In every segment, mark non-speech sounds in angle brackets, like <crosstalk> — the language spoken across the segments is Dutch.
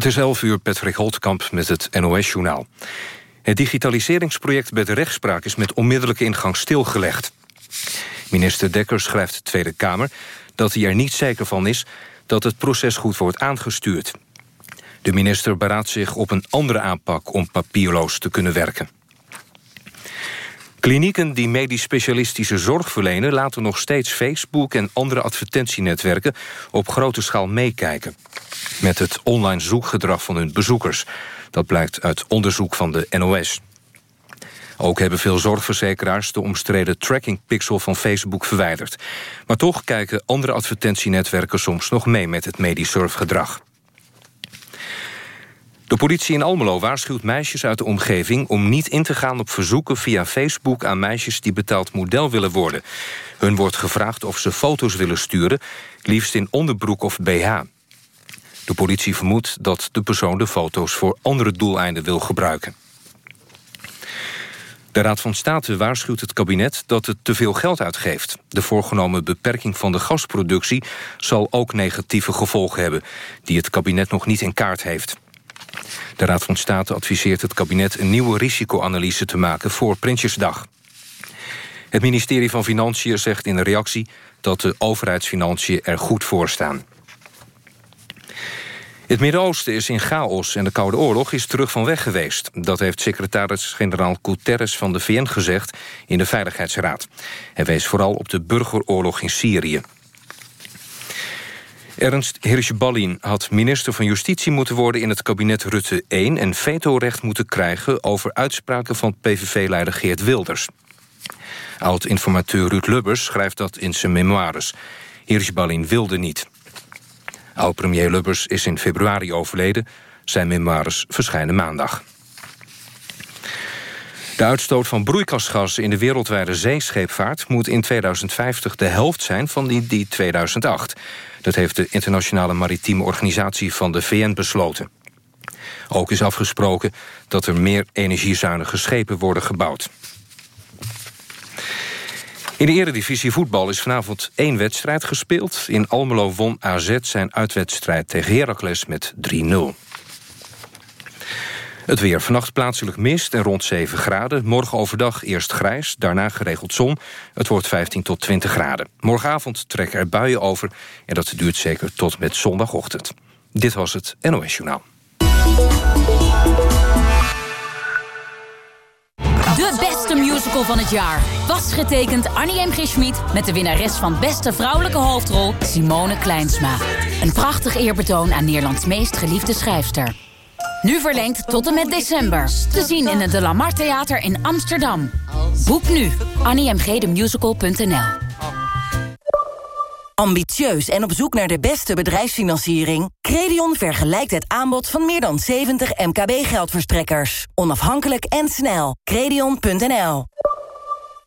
Het is 11 uur, Patrick Holtkamp met het NOS-journaal. Het digitaliseringsproject bij de rechtspraak is met onmiddellijke ingang stilgelegd. Minister Dekker schrijft de Tweede Kamer dat hij er niet zeker van is... dat het proces goed wordt aangestuurd. De minister beraadt zich op een andere aanpak om papierloos te kunnen werken. Klinieken die medisch specialistische zorg verlenen... laten nog steeds Facebook en andere advertentienetwerken... op grote schaal meekijken. Met het online zoekgedrag van hun bezoekers. Dat blijkt uit onderzoek van de NOS. Ook hebben veel zorgverzekeraars de omstreden trackingpixel van Facebook verwijderd. Maar toch kijken andere advertentienetwerken soms nog mee met het medisch surfgedrag. De politie in Almelo waarschuwt meisjes uit de omgeving... om niet in te gaan op verzoeken via Facebook aan meisjes... die betaald model willen worden. Hun wordt gevraagd of ze foto's willen sturen... liefst in onderbroek of BH. De politie vermoedt dat de persoon de foto's... voor andere doeleinden wil gebruiken. De Raad van State waarschuwt het kabinet dat het te veel geld uitgeeft. De voorgenomen beperking van de gasproductie zal ook negatieve gevolgen hebben... die het kabinet nog niet in kaart heeft. De Raad van State adviseert het kabinet een nieuwe risicoanalyse te maken voor Prinsjesdag. Het ministerie van Financiën zegt in een reactie dat de overheidsfinanciën er goed voor staan. Het Midden-Oosten is in chaos en de Koude Oorlog is terug van weg geweest. Dat heeft secretaris-generaal Guterres van de VN gezegd in de Veiligheidsraad. Hij wees vooral op de burgeroorlog in Syrië. Ernst Hirschballin had minister van Justitie moeten worden... in het kabinet Rutte 1 en vetorecht moeten krijgen... over uitspraken van PVV-leider Geert Wilders. Oud-informateur Ruud Lubbers schrijft dat in zijn memoires. Hirschballin wilde niet. Oud-premier Lubbers is in februari overleden. Zijn memoires verschijnen maandag. De uitstoot van broeikasgassen in de wereldwijde zeescheepvaart... moet in 2050 de helft zijn van die, die 2008. Dat heeft de Internationale Maritieme Organisatie van de VN besloten. Ook is afgesproken dat er meer energiezuinige schepen worden gebouwd. In de eredivisie voetbal is vanavond één wedstrijd gespeeld. In Almelo won AZ zijn uitwedstrijd tegen Heracles met 3-0. Het weer vannacht plaatselijk mist en rond 7 graden. Morgen overdag eerst grijs, daarna geregeld zon. Het wordt 15 tot 20 graden. Morgenavond trekken er buien over... en dat duurt zeker tot met zondagochtend. Dit was het NOS Journaal. De beste musical van het jaar. Was getekend Annie M. G. Schmid met de winnares van beste vrouwelijke hoofdrol Simone Kleinsma. Een prachtig eerbetoon aan Nederlands meest geliefde schrijfster. Nu verlengd tot en met december. Te zien in het De Lamar Theater in Amsterdam. Boek nu. AnnieMG.musical.nl Ambitieus en op zoek naar de beste bedrijfsfinanciering? Credion vergelijkt het aanbod van meer dan 70 MKB-geldverstrekkers. Onafhankelijk en snel. Credion.nl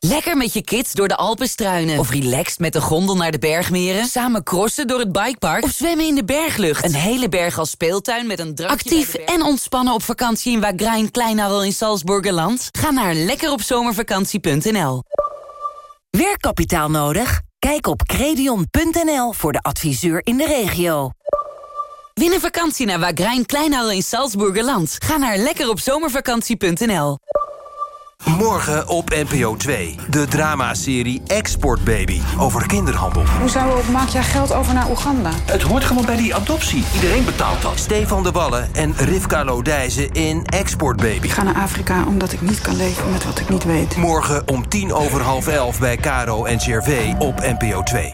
Lekker met je kids door de Alpen struinen. Of relaxed met de gondel naar de bergmeren. Samen crossen door het bikepark. Of zwemmen in de berglucht. Een hele berg als speeltuin met een drankje Actief en ontspannen op vakantie in Wagrain Kleinarel in Salzburgerland? Ga naar lekkeropzomervakantie.nl Werkkapitaal nodig? Kijk op credion.nl voor de adviseur in de regio. Win een vakantie naar Wagrain Kleinarel in Salzburgerland. Ga naar lekkeropzomervakantie.nl Morgen op NPO 2. De dramaserie Export Baby over kinderhandel. Hoezo maak jij geld over naar Oeganda? Het hoort gewoon bij die adoptie. Iedereen betaalt dat. Stefan de Wallen en Rivka Lodijzen in Export Baby. Ik ga naar Afrika omdat ik niet kan leven met wat ik niet weet. Morgen om tien over half elf bij Caro en CRV op NPO 2.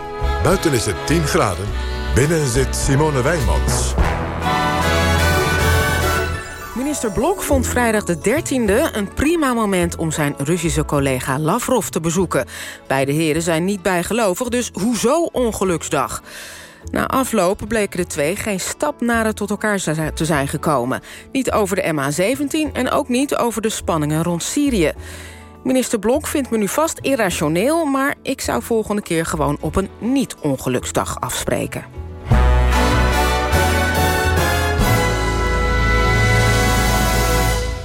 Buiten is het 10 graden. Binnen zit Simone Wijnmans. Minister Blok vond vrijdag de 13e een prima moment om zijn Russische collega Lavrov te bezoeken. Beide heren zijn niet bijgelovig, dus hoezo ongeluksdag? Na afloop bleken de twee geen stap nader tot elkaar te zijn gekomen. Niet over de MH17 en ook niet over de spanningen rond Syrië. Minister Blok vindt me nu vast irrationeel... maar ik zou volgende keer gewoon op een niet-ongeluksdag afspreken.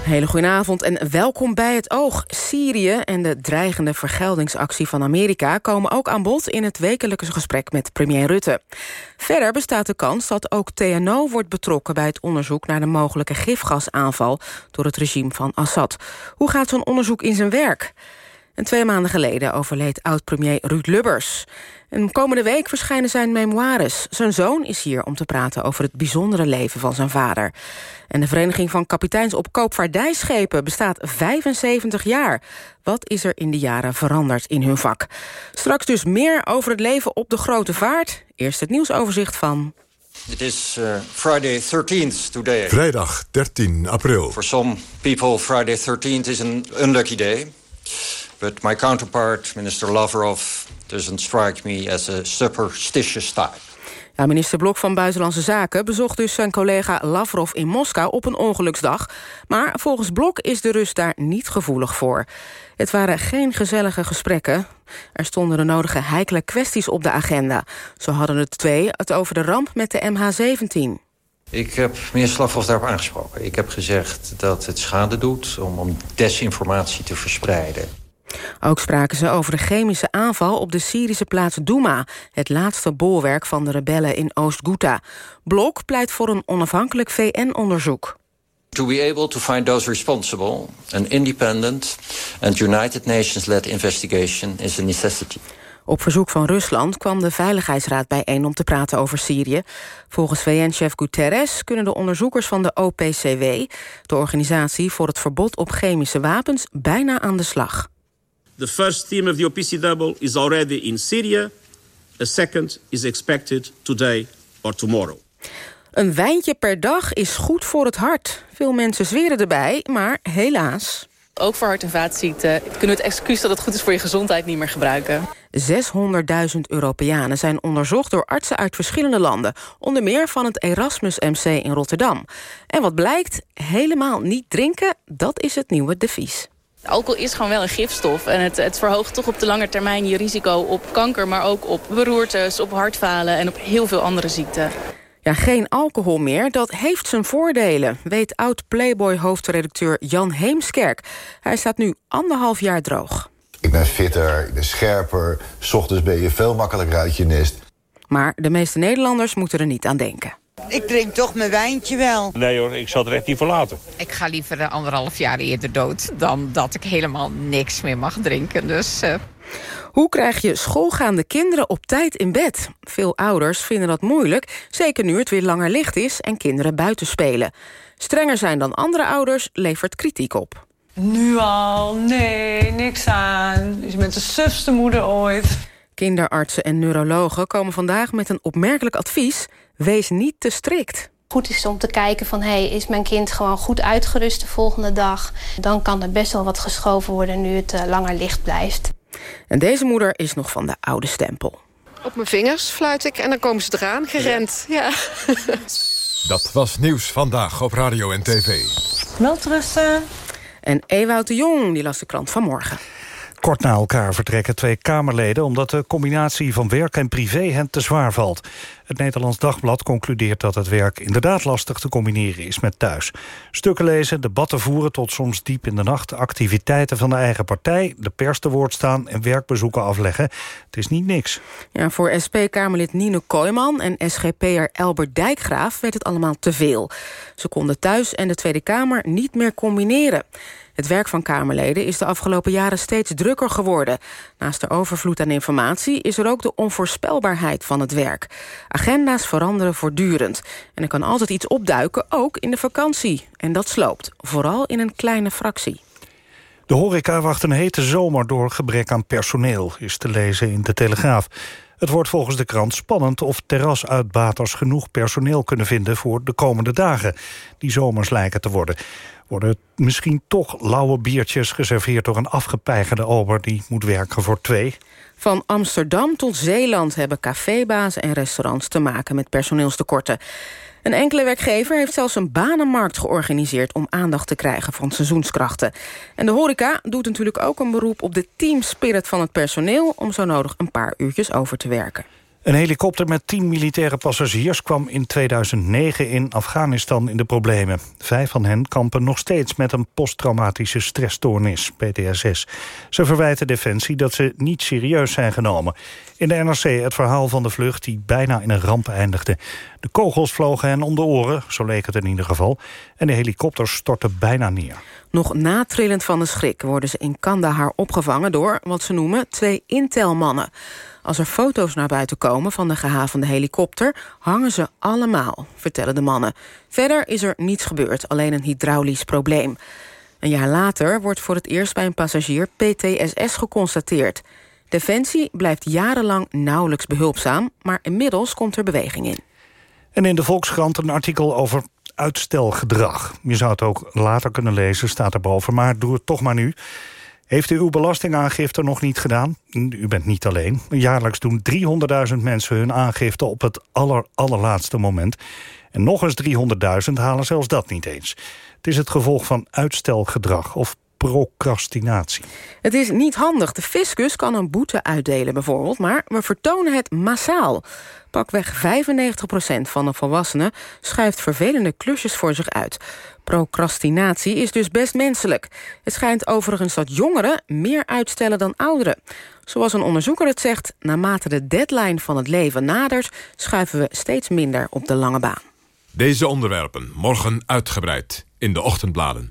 Hele goedenavond en welkom bij het Oog. Syrië en de dreigende vergeldingsactie van Amerika... komen ook aan bod in het wekelijkse gesprek met premier Rutte. Verder bestaat de kans dat ook TNO wordt betrokken... bij het onderzoek naar de mogelijke gifgasaanval... door het regime van Assad. Hoe gaat zo'n onderzoek in zijn werk? En twee maanden geleden overleed oud-premier Ruud Lubbers. En komende week verschijnen zijn memoires. Zijn zoon is hier om te praten over het bijzondere leven van zijn vader. En de Vereniging van Kapiteins op Koopvaardijschepen bestaat 75 jaar. Wat is er in die jaren veranderd in hun vak? Straks dus meer over het leven op de grote vaart. Eerst het nieuwsoverzicht van... Het is uh, Friday 13th today. Vrijdag 13 april. For some people Friday 13th is an unlucky day. But my counterpart, Minister Lavrov, doesn't strike me as a superstitious type. Ja, minister Blok van Buitenlandse Zaken bezocht dus zijn collega Lavrov in Moskou op een ongeluksdag. Maar volgens Blok is de Rus daar niet gevoelig voor. Het waren geen gezellige gesprekken. Er stonden de nodige heikele kwesties op de agenda. Zo hadden het twee het over de ramp met de MH17. Ik heb minister Lavrov daarop aangesproken. Ik heb gezegd dat het schade doet om, om desinformatie te verspreiden. Ook spraken ze over de chemische aanval op de Syrische plaats Douma... het laatste bolwerk van de rebellen in Oost-Ghouta. Blok pleit voor een onafhankelijk VN-onderzoek. To be able to find those responsible, an independent and United Nations-led investigation is a necessity. Op verzoek van Rusland kwam de Veiligheidsraad bijeen om te praten over Syrië. Volgens VN-chef Guterres kunnen de onderzoekers van de OPCW... de Organisatie voor het Verbod op Chemische Wapens, bijna aan de slag. The first team of the OPCW is already in Syria. A second is expected today or tomorrow. Een wijntje per dag is goed voor het hart. Veel mensen zweren erbij, maar helaas... Ook voor hart- en vaatziekten kunnen we het excuus dat het goed is voor je gezondheid niet meer gebruiken. 600.000 Europeanen zijn onderzocht door artsen uit verschillende landen. Onder meer van het Erasmus MC in Rotterdam. En wat blijkt, helemaal niet drinken, dat is het nieuwe devies. Alcohol is gewoon wel een gifstof. En het, het verhoogt toch op de lange termijn je risico op kanker... maar ook op beroertes, op hartfalen en op heel veel andere ziekten. Ja, geen alcohol meer, dat heeft zijn voordelen... weet oud-Playboy-hoofdredacteur Jan Heemskerk. Hij staat nu anderhalf jaar droog. Ik ben fitter, ik ben scherper. S ochtends ben je veel makkelijker uit je nest. Maar de meeste Nederlanders moeten er niet aan denken. Ik drink toch mijn wijntje wel. Nee hoor, ik zal er echt niet voor laten. Ik ga liever anderhalf jaar eerder dood... dan dat ik helemaal niks meer mag drinken. Dus, uh... Hoe krijg je schoolgaande kinderen op tijd in bed? Veel ouders vinden dat moeilijk, zeker nu het weer langer licht is... en kinderen buiten spelen. Strenger zijn dan andere ouders levert kritiek op. Nu al? Nee, niks aan. Je bent de sufste moeder ooit. Kinderartsen en neurologen komen vandaag met een opmerkelijk advies. Wees niet te strikt. Goed is om te kijken van, hey, is mijn kind gewoon goed uitgerust de volgende dag? Dan kan er best wel wat geschoven worden nu het uh, langer licht blijft. En deze moeder is nog van de oude stempel. Op mijn vingers fluit ik en dan komen ze eraan, gerend. Ja. Dat was Nieuws Vandaag op Radio en TV. Welterusten. En Ewout de Jong, die las de krant vanmorgen. Kort na elkaar vertrekken twee Kamerleden... omdat de combinatie van werk en privé hen te zwaar valt. Het Nederlands Dagblad concludeert dat het werk inderdaad lastig te combineren is met thuis. Stukken lezen, debatten voeren tot soms diep in de nacht... activiteiten van de eigen partij, de pers te woord staan... en werkbezoeken afleggen. Het is niet niks. Ja, voor SP-Kamerlid Nino Kooijman en SGP'er Albert Dijkgraaf... werd het allemaal te veel. Ze konden thuis en de Tweede Kamer niet meer combineren. Het werk van Kamerleden is de afgelopen jaren steeds drukker geworden. Naast de overvloed aan informatie is er ook de onvoorspelbaarheid van het werk. Agenda's veranderen voortdurend. En er kan altijd iets opduiken, ook in de vakantie. En dat sloopt, vooral in een kleine fractie. De horeca wacht een hete zomer door gebrek aan personeel, is te lezen in de Telegraaf. Het wordt volgens de krant spannend of terrasuitbaters genoeg personeel kunnen vinden voor de komende dagen. Die zomers lijken te worden. Worden misschien toch lauwe biertjes geserveerd door een afgepeigerde ober die moet werken voor twee? Van Amsterdam tot Zeeland hebben cafébazen en restaurants te maken met personeelstekorten. Een enkele werkgever heeft zelfs een banenmarkt georganiseerd... om aandacht te krijgen van seizoenskrachten. En de horeca doet natuurlijk ook een beroep op de teamspirit van het personeel... om zo nodig een paar uurtjes over te werken. Een helikopter met tien militaire passagiers kwam in 2009 in Afghanistan in de problemen. Vijf van hen kampen nog steeds met een posttraumatische stressstoornis, PTSS. Ze verwijten Defensie dat ze niet serieus zijn genomen. In de NRC het verhaal van de vlucht die bijna in een ramp eindigde. De kogels vlogen hen om de oren, zo leek het in ieder geval. En de helikopter stortte bijna neer. Nog natrillend van de schrik worden ze in Kandahar opgevangen... door wat ze noemen twee intelmannen. Als er foto's naar buiten komen van de gehavende helikopter... hangen ze allemaal, vertellen de mannen. Verder is er niets gebeurd, alleen een hydraulisch probleem. Een jaar later wordt voor het eerst bij een passagier PTSS geconstateerd. Defensie blijft jarenlang nauwelijks behulpzaam... maar inmiddels komt er beweging in. En in de Volkskrant een artikel over uitstelgedrag. Je zou het ook later kunnen lezen, staat erboven, maar doe het toch maar nu. Heeft u uw belastingaangifte nog niet gedaan? U bent niet alleen. Jaarlijks doen 300.000 mensen hun aangifte op het aller, allerlaatste moment. En nog eens 300.000 halen zelfs dat niet eens. Het is het gevolg van uitstelgedrag of procrastinatie. Het is niet handig. De fiscus kan een boete uitdelen bijvoorbeeld... maar we vertonen het massaal. Pakweg 95% van de volwassenen schuift vervelende klusjes voor zich uit. Procrastinatie is dus best menselijk. Het schijnt overigens dat jongeren meer uitstellen dan ouderen. Zoals een onderzoeker het zegt, naarmate de deadline van het leven nadert... schuiven we steeds minder op de lange baan. Deze onderwerpen morgen uitgebreid in de ochtendbladen.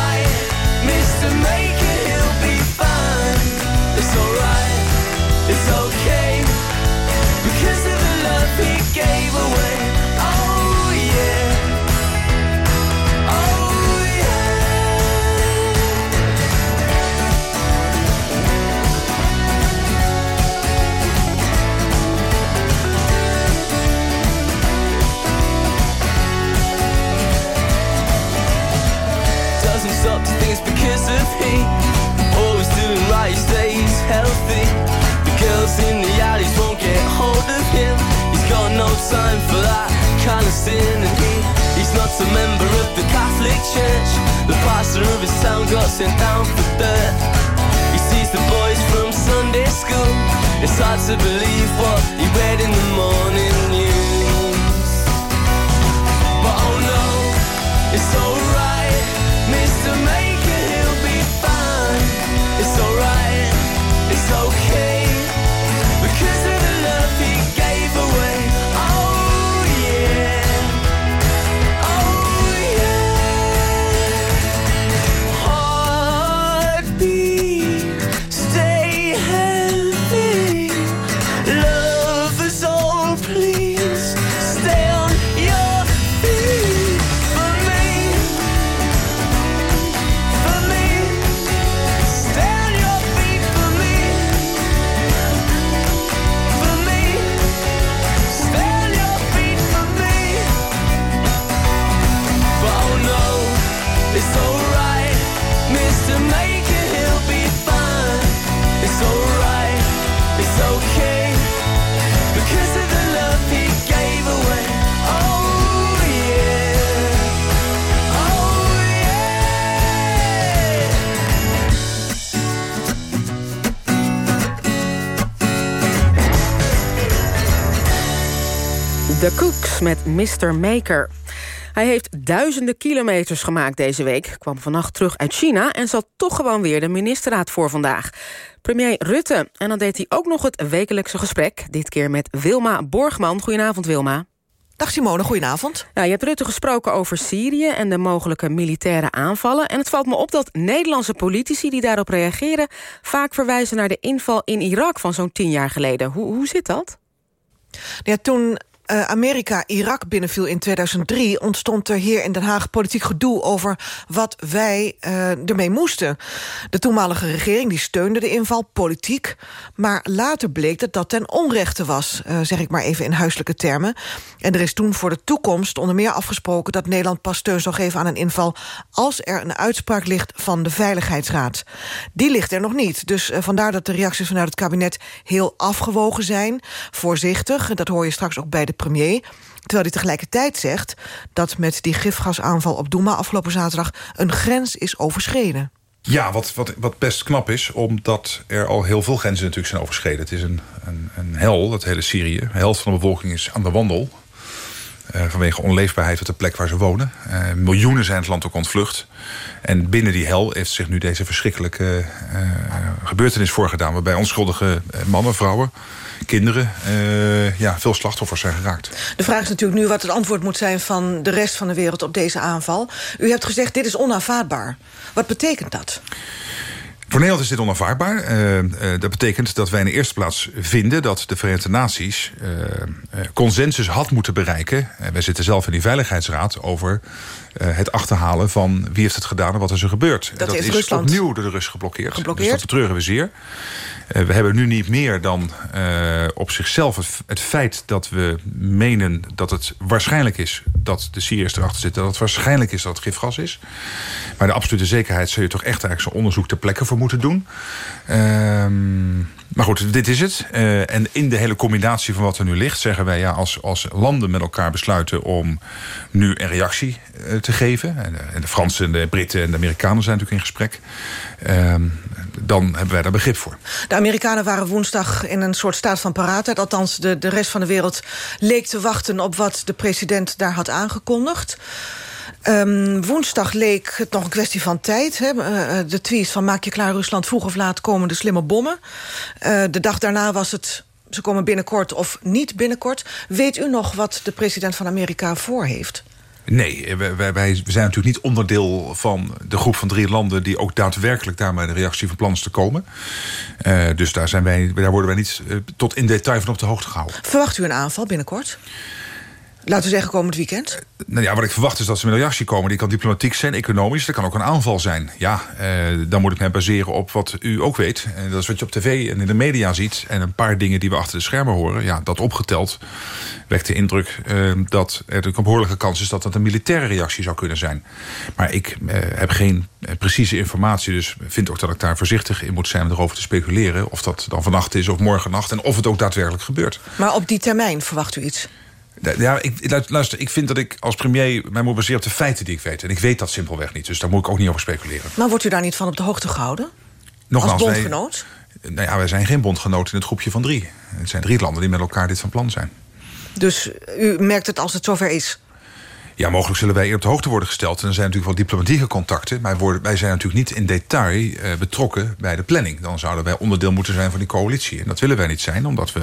The Cooks met Mr. Maker. Hij heeft duizenden kilometers gemaakt deze week. Kwam vannacht terug uit China en zat toch gewoon weer de ministerraad voor vandaag. Premier Rutte. En dan deed hij ook nog het wekelijkse gesprek. Dit keer met Wilma Borgman. Goedenavond, Wilma. Dag Simone, goedenavond. Ja, je hebt Rutte gesproken over Syrië en de mogelijke militaire aanvallen. En het valt me op dat Nederlandse politici die daarop reageren... vaak verwijzen naar de inval in Irak van zo'n tien jaar geleden. Hoe, hoe zit dat? Ja, toen uh, Amerika Irak binnenviel in 2003... ontstond er hier in Den Haag politiek gedoe over wat wij uh, ermee moesten. De toenmalige regering die steunde de inval, politiek. Maar later bleek dat dat ten onrechte was, uh, zeg ik maar even in huiselijke termen. En er is toen voor de toekomst onder meer afgesproken... dat Nederland pas steun zou geven aan een inval... als er een uitspraak ligt van de Veiligheidsraad. Die ligt er nog niet. Dus vandaar dat de reacties vanuit het kabinet heel afgewogen zijn. Voorzichtig, dat hoor je straks ook bij de premier. Terwijl hij tegelijkertijd zegt dat met die gifgasaanval op Douma afgelopen zaterdag een grens is overschreden. Ja, wat, wat, wat best knap is, omdat er al heel veel grenzen natuurlijk zijn overschreden. Het is een, een, een hel, dat hele Syrië. De helft van de bevolking is aan de wandel. Uh, vanwege onleefbaarheid op de plek waar ze wonen. Uh, miljoenen zijn het land ook ontvlucht. En binnen die hel heeft zich nu deze verschrikkelijke uh, gebeurtenis voorgedaan... waarbij onschuldige mannen, vrouwen kinderen uh, ja, veel slachtoffers zijn geraakt. De vraag is natuurlijk nu wat het antwoord moet zijn van de rest van de wereld op deze aanval. U hebt gezegd dit is onaanvaardbaar. Wat betekent dat? Voor Nederland is dit onaanvaardbaar. Uh, uh, dat betekent dat wij in de eerste plaats vinden... dat de Verenigde Naties uh, consensus had moeten bereiken. wij zitten zelf in die Veiligheidsraad over het achterhalen... van wie heeft het gedaan en wat is er gebeurd. Dat, dat is Rusland. opnieuw door de Rus geblokkeerd. geblokkeerd. Dus dat betreuren we zeer. Uh, we hebben nu niet meer dan uh, op zichzelf het, het, feit dat we menen dat het waarschijnlijk is dat de Syriërs erachter zitten. Dat het waarschijnlijk is dat het gifgas is. Maar de absolute zekerheid zul je toch echt eigenlijk zo'n onderzoek ter plekke voor moeten doen. Uh, maar goed, dit is het. Uh, en in de hele combinatie van wat er nu ligt... zeggen wij ja, als, als landen met elkaar besluiten om nu een reactie uh, te geven... En, en, de Fransen, en de Britten en de Amerikanen zijn natuurlijk in gesprek... Uh, dan hebben wij daar begrip voor. De Amerikanen waren woensdag in een soort staat van paraatheid. Althans, de, de rest van de wereld leek te wachten op wat de president daar had aangekondigd. Um, woensdag leek het nog een kwestie van tijd. Hè? Uh, de tweet van maak je klaar Rusland, vroeg of laat komen de slimme bommen. Uh, de dag daarna was het ze komen binnenkort of niet binnenkort. Weet u nog wat de president van Amerika voor heeft? Nee, wij, wij, wij, zijn natuurlijk niet onderdeel van de groep van drie landen... die ook daadwerkelijk daarmee de reactie van plan is te komen. Uh, dus daar, zijn wij, daar worden wij niet tot in detail van op de hoogte gehouden. Verwacht u een aanval binnenkort? Laten we zeggen komend weekend? Nou ja, wat ik verwacht is dat ze met een reactie komen. Die kan diplomatiek zijn, economisch. Dat kan ook een aanval zijn. Ja, eh, dan moet ik mij baseren op wat u ook weet. En dat is wat je op tv en in de media ziet. En een paar dingen die we achter de schermen horen. Ja, dat opgeteld wekt de indruk dat er een behoorlijke kans is... dat dat een militaire reactie zou kunnen zijn. Maar ik heb geen precieze informatie. Dus vind ook dat ik daar voorzichtig in moet zijn om erover te speculeren. Of dat dan vannacht is of morgen nacht. En of het ook daadwerkelijk gebeurt. Maar op die termijn verwacht u iets? Ja, ik, luister, ik vind dat ik als premier mij moet baseren op de feiten die ik weet. En ik weet dat simpelweg niet, dus daar moet ik ook niet over speculeren. Maar wordt u daar niet van op de hoogte gehouden? Nogmaals, als bondgenoot? Wij, nou ja, wij zijn geen bondgenoot in het groepje van drie. Het zijn drie landen die met elkaar dit van plan zijn. Dus u merkt het als het zover is? Ja, mogelijk zullen wij op de hoogte worden gesteld. En er zijn natuurlijk wel diplomatieke contacten. Maar wij zijn natuurlijk niet in detail uh, betrokken bij de planning. Dan zouden wij onderdeel moeten zijn van die coalitie. En dat willen wij niet zijn, omdat we...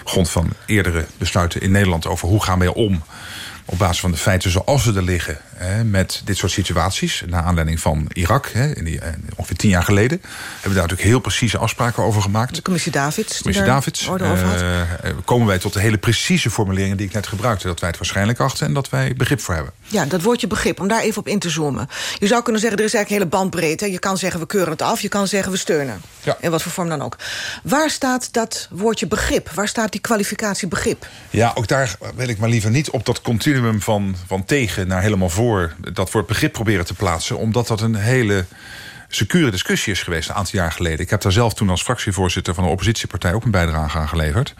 op grond van eerdere besluiten in Nederland... over hoe gaan wij om op basis van de feiten zoals ze er liggen... Hè, met dit soort situaties, naar aanleiding van Irak... Hè, in die, ongeveer tien jaar geleden... hebben we daar natuurlijk heel precieze afspraken over gemaakt. De commissie Davids. commissie Davids. Uh, komen wij tot de hele precieze formuleringen die ik net gebruikte... dat wij het waarschijnlijk achten en dat wij begrip voor hebben. Ja, dat woordje begrip, om daar even op in te zoomen. Je zou kunnen zeggen, er is eigenlijk een hele bandbreedte. Je kan zeggen, we keuren het af. Je kan zeggen, we steunen. Ja. In wat voor vorm dan ook. Waar staat dat woordje begrip? Waar staat die kwalificatie begrip? Ja, ook daar wil ik maar liever niet op dat van, van tegen naar helemaal voor... dat woord begrip proberen te plaatsen. Omdat dat een hele secure discussie is geweest een aantal jaar geleden. Ik heb daar zelf toen als fractievoorzitter van een oppositiepartij ook een bijdrage aan geleverd.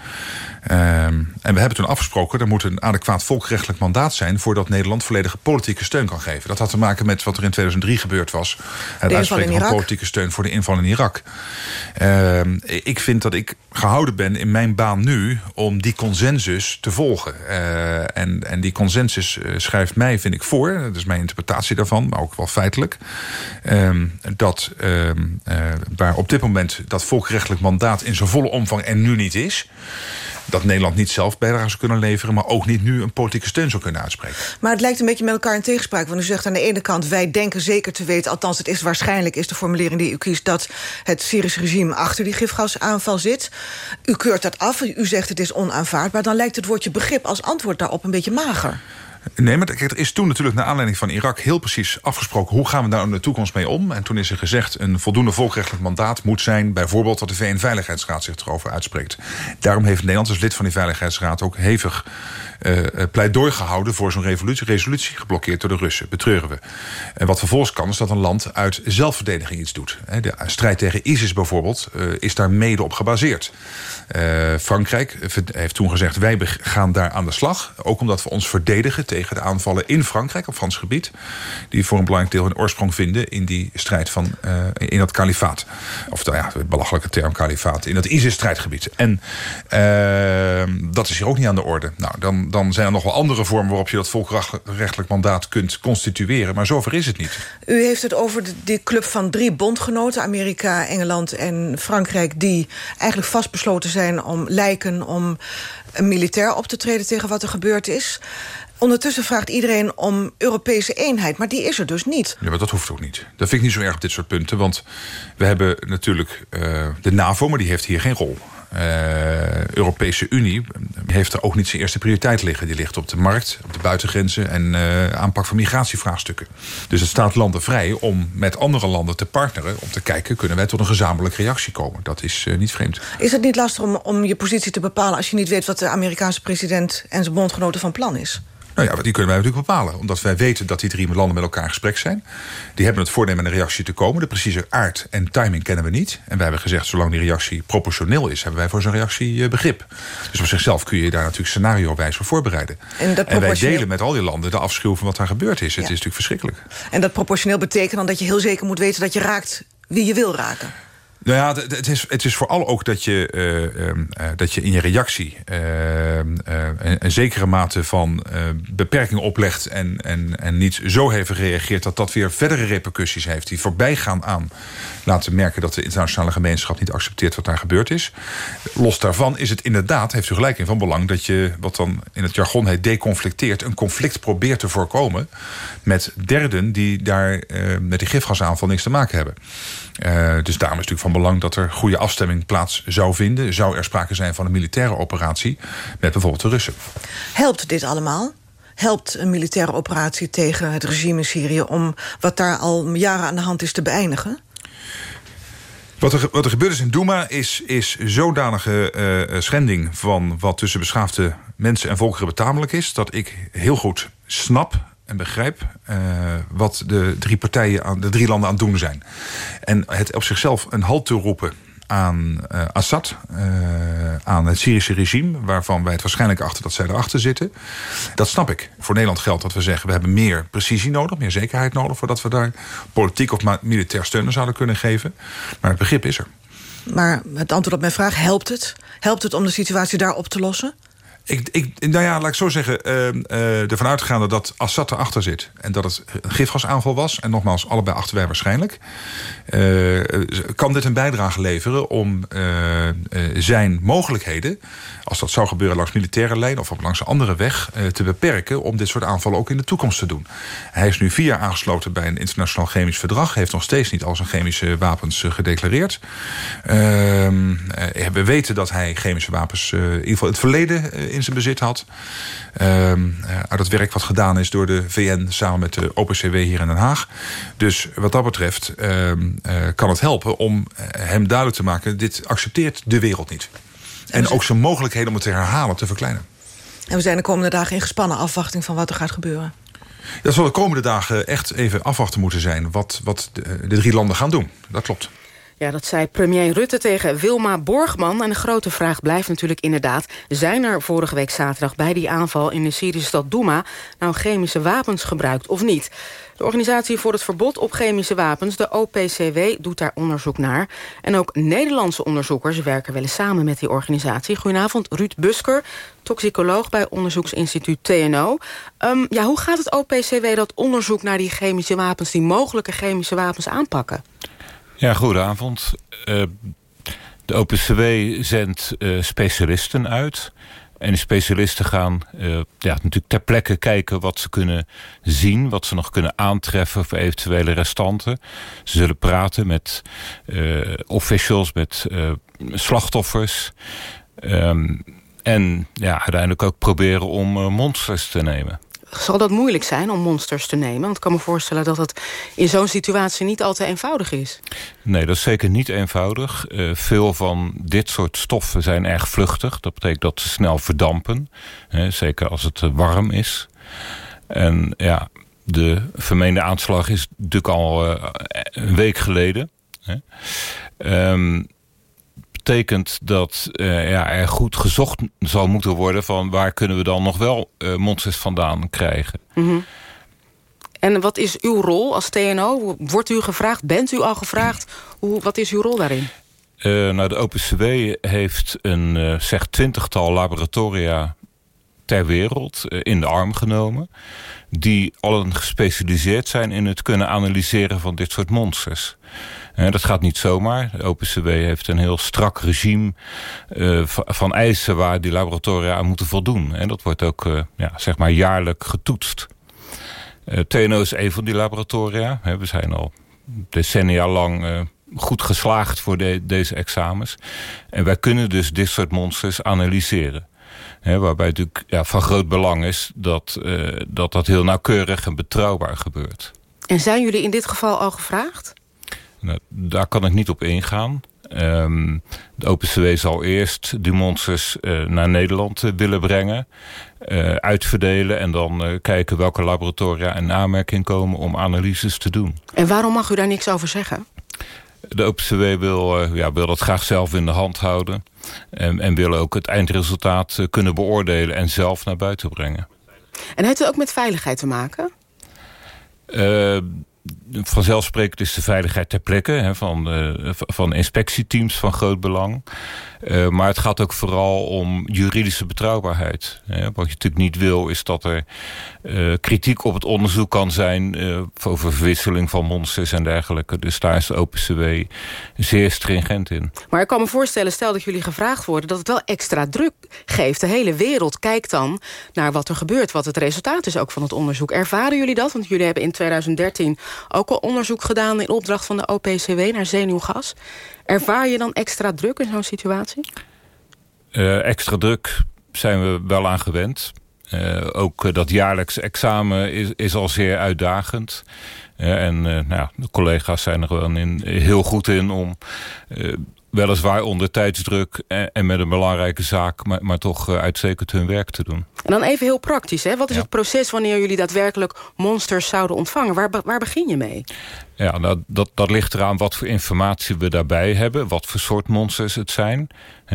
Ehm, en we hebben toen afgesproken... er moet een adequaat volkrechtelijk mandaat zijn... voordat Nederland volledige politieke steun kan geven. Dat had te maken met wat er in 2003 gebeurd was. Het uitspreken van politieke steun voor de inval in Irak. Ehm, ik vind dat ik gehouden ben in mijn baan nu... om die consensus te volgen. Uh, en, en die consensus uh, schrijft mij, vind ik, voor. Dat is mijn interpretatie daarvan, maar ook wel feitelijk. Ehm, dat waar op dit moment dat volkrechtelijk mandaat... in zijn volle omvang en nu niet is dat Nederland niet zelf bijdrage zou kunnen leveren... maar ook niet nu een politieke steun zou kunnen uitspreken. Maar het lijkt een beetje met elkaar in tegenspraak. Want u zegt aan de ene kant, wij denken zeker te weten... althans het is waarschijnlijk, is de formulering die u kiest... dat het Syrische regime achter die gifgasaanval zit. U keurt dat af, u zegt het is onaanvaardbaar. Dan lijkt het woordje begrip als antwoord daarop een beetje mager. Nee, maar er is toen natuurlijk naar aanleiding van Irak heel precies afgesproken... hoe gaan we daar in de toekomst mee om? En toen is er gezegd, een voldoende volkrechtelijk mandaat moet zijn... bijvoorbeeld dat de VN-veiligheidsraad zich erover uitspreekt. Daarom heeft Nederland als lid van die Veiligheidsraad ook hevig uh, pleidooi gehouden voor zo'n resolutie, resolutie geblokkeerd door de Russen. Betreuren we. En wat vervolgens kan is dat een land uit zelfverdediging iets doet. De strijd tegen ISIS bijvoorbeeld uh, is daar mede op gebaseerd. Uh, Frankrijk heeft toen gezegd wij gaan daar aan de slag. Ook omdat we ons verdedigen tegen de aanvallen in Frankrijk op Frans gebied. Die voor een belangrijk deel hun oorsprong vinden in die strijd van in dat kalifaat. Of nou ja, de belachelijke term kalifaat. In dat ISIS-strijdgebied. En dat is hier ook niet aan de orde. Nou, dan, dan zijn er nog wel andere vormen waarop je dat volkrechtelijk mandaat kunt constitueren. Maar zover is het niet. U heeft het over die club van drie bondgenoten, Amerika, Engeland en Frankrijk, die eigenlijk vastbesloten zijn om lijken om militair op te treden tegen wat er gebeurd is. Ondertussen vraagt iedereen om Europese eenheid, maar die is er dus niet. Ja, maar dat hoeft ook niet. Dat vind ik niet zo erg op dit soort punten, want we hebben natuurlijk uh, de NAVO, maar die heeft hier geen rol. Uh, Europese Unie heeft er ook niet zijn eerste prioriteit liggen. Die ligt op de markt, op de buitengrenzen en uh, aanpak van migratievraagstukken. Dus het staat landen vrij om met andere landen te partneren... om te kijken, kunnen wij tot een gezamenlijke reactie komen. Dat is uh, niet vreemd. Is het niet lastig om, om je positie te bepalen... als je niet weet wat de Amerikaanse president en zijn bondgenoten van plan is? Nou ja, die kunnen wij natuurlijk bepalen. Omdat wij weten dat die drie landen met elkaar in gesprek zijn. Die hebben het voornemen een reactie te komen. De precieze aard en timing kennen we niet. En wij hebben gezegd, zolang die reactie proportioneel is... hebben wij voor zo'n reactie uh, begrip. Dus op zichzelf kun je daar natuurlijk scenario-wijs voor voorbereiden. En, dat en wij delen met al die landen de afschuw van wat daar gebeurd is. Het is natuurlijk verschrikkelijk. En dat proportioneel betekent dan dat je heel zeker moet weten... dat je raakt wie je wil raken? Nou ja, het is, het is vooral ook dat je, uh, uh, dat je in je reactie uh, een, een, zekere mate van beperking oplegt... En, en, en niet zo hevig reageert dat dat weer verdere repercussies heeft... die voorbij gaan aan laten merken dat de internationale gemeenschap... niet accepteert wat daar gebeurd is. Los daarvan is het inderdaad, heeft u gelijk in, van belang... dat je, wat dan in het jargon heet, deconflicteert... een conflict probeert te voorkomen met derden... die daar met die gifgasaanval niks te maken hebben. Dus daarom is het natuurlijk van belang dat er goede afstemming plaats zou vinden. Zou er sprake zijn van een militaire operatie met bijvoorbeeld de Russen. Helpt dit allemaal? Helpt een militaire operatie tegen het regime in Syrië... om wat daar al jaren aan de hand is te beëindigen? Wat er, wat er gebeurd is in Douma is, is zodanige uh, schending... van wat tussen beschaafde mensen en volkeren betamelijk is... dat ik heel goed snap en begrijp uh, wat de drie partijen, aan, de drie landen aan het doen zijn. En het op zichzelf een halt te roepen aan uh, Assad, uh, aan het Syrische regime... waarvan wij het waarschijnlijk achter dat zij erachter zitten. Dat snap ik. Voor Nederland geldt dat we zeggen... we hebben meer precisie nodig, meer zekerheid nodig... voordat we daar politiek of militair steun zouden kunnen geven. Maar het begrip is er. Maar het antwoord op mijn vraag, helpt het? Helpt het om de situatie daar op te lossen? Ik, ik, nou ja, laat ik zo zeggen, uh, uh, ervan uitgaande dat Assad erachter zit... en dat het een gifgasaanval was, en nogmaals, allebei achter wij waarschijnlijk... Uh, kan dit een bijdrage leveren om zijn mogelijkheden... als dat zou gebeuren langs militaire lijn of op langs een andere weg... te beperken om dit soort aanvallen ook in de toekomst te doen. Hij is nu vier jaar aangesloten bij een internationaal chemisch verdrag... heeft nog steeds niet al zijn chemische wapens gedeclareerd. Ehm, we weten dat hij chemische wapens in ieder geval het verleden in zijn bezit had. Uh, uit het werk wat gedaan is door de VN samen met de OPCW hier in Den Haag. Dus wat dat betreft uh, kan het helpen om hem duidelijk te maken... dit accepteert de wereld niet. En ook zijn mogelijkheden om het te herhalen te verkleinen. En we zijn de komende dagen in gespannen afwachting van wat er gaat gebeuren. Dat zal de komende dagen echt even afwachten moeten zijn... wat, wat de, de drie landen gaan doen. Dat klopt. Ja, dat zei premier Rutte tegen Wilma Borgman. En de grote vraag blijft natuurlijk inderdaad... zijn er vorige week zaterdag bij die aanval in de Syrische stad Douma... nou chemische wapens gebruikt of niet? De Organisatie voor het Verbod op Chemische Wapens, de OPCW, doet daar onderzoek naar. En ook Nederlandse onderzoekers werken wel eens samen met die organisatie. Goedenavond, Ruud Busker, toxicoloog bij onderzoeksinstituut TNO. Um, ja, hoe gaat het OPCW dat onderzoek naar die chemische wapens... die mogelijke chemische wapens aanpakken? Ja, goedenavond. Uh, de OPCW zendt uh, specialisten uit. En die specialisten gaan uh, ja, natuurlijk ter plekke kijken wat ze kunnen zien. Wat ze nog kunnen aantreffen voor eventuele restanten. Ze zullen praten met officials, met slachtoffers. Um, en ja, uiteindelijk ook proberen om monsters te nemen zal dat moeilijk zijn om monsters te nemen? Want ik kan me voorstellen dat het in zo'n situatie niet altijd eenvoudig is. Nee, dat is zeker niet eenvoudig. Uh, veel van dit soort stoffen zijn erg vluchtig. Dat betekent dat ze snel verdampen. Hè, zeker als het warm is. En ja, de vermeende aanslag is natuurlijk al uh, een week geleden. Hè. Um, betekent dat uh, ja, er goed gezocht zal moeten worden... van waar kunnen we dan nog wel uh, monsters vandaan krijgen. Mm -hmm. En wat is uw rol als TNO? Wordt u gevraagd? Bent u al gevraagd? Hoe, wat is uw rol daarin? Uh, nou, de OPCW heeft een zeg twintigtal laboratoria ter wereld in de arm genomen... die allen gespecialiseerd zijn in het kunnen analyseren van dit soort monsters. Dat gaat niet zomaar. De OPCW heeft een heel strak regime uh, van eisen waar die laboratoria aan moeten voldoen. En dat wordt ook uh, ja, zeg maar jaarlijk getoetst. TNO is een van die laboratoria. we zijn al decennia lang goed geslaagd voor de, deze examens. En wij kunnen dus dit soort monsters analyseren. Waarbij natuurlijk ja, van groot belang is dat, dat dat heel nauwkeurig en betrouwbaar gebeurt. En zijn jullie in dit geval al gevraagd? Nou, daar kan ik niet op ingaan. Um, de OPCW zal eerst die monsters uh, naar Nederland uh, willen brengen. Uh, uitverdelen en dan kijken welke laboratoria in aanmerking komen om analyses te doen. En waarom mag u daar niks over zeggen? De OPCW wil, ja, wil dat graag zelf in de hand houden. En, en wil ook het eindresultaat kunnen beoordelen en zelf naar buiten brengen. En heeft het ook met veiligheid te maken? Vanzelfsprekend is de veiligheid ter plekke hè, van, uh, van inspectieteams van groot belang. Uh, maar het gaat ook vooral om juridische betrouwbaarheid. Wat je natuurlijk niet wil is dat er uh, kritiek op het onderzoek kan zijn... over verwisseling van monsters en dergelijke. Dus daar is de OPCW zeer stringent in. Maar ik kan me voorstellen, stel dat jullie gevraagd worden... dat het wel extra druk geeft. De hele wereld kijkt dan naar wat er gebeurt. Wat het resultaat is ook van het onderzoek. Ervaren jullie dat? Want jullie hebben in 2013 ook al onderzoek gedaan... in opdracht van de OPCW naar zenuwgas. Ervaar je dan extra druk in zo'n situatie? Uh, extra druk zijn we wel aan gewend. Uh, ook dat jaarlijks examen is, is al zeer uitdagend. En nou, de collega's zijn er wel in, heel goed in om weliswaar onder tijdsdruk en, met een belangrijke zaak... maar, maar toch uh, uitstekend hun werk te doen. En dan even heel praktisch. Hè? Wat is ja. het proces wanneer jullie daadwerkelijk monsters zouden ontvangen? Waar, waar begin je mee? Ja, nou, dat, dat ligt eraan wat voor informatie we daarbij hebben. Wat voor soort monsters het zijn.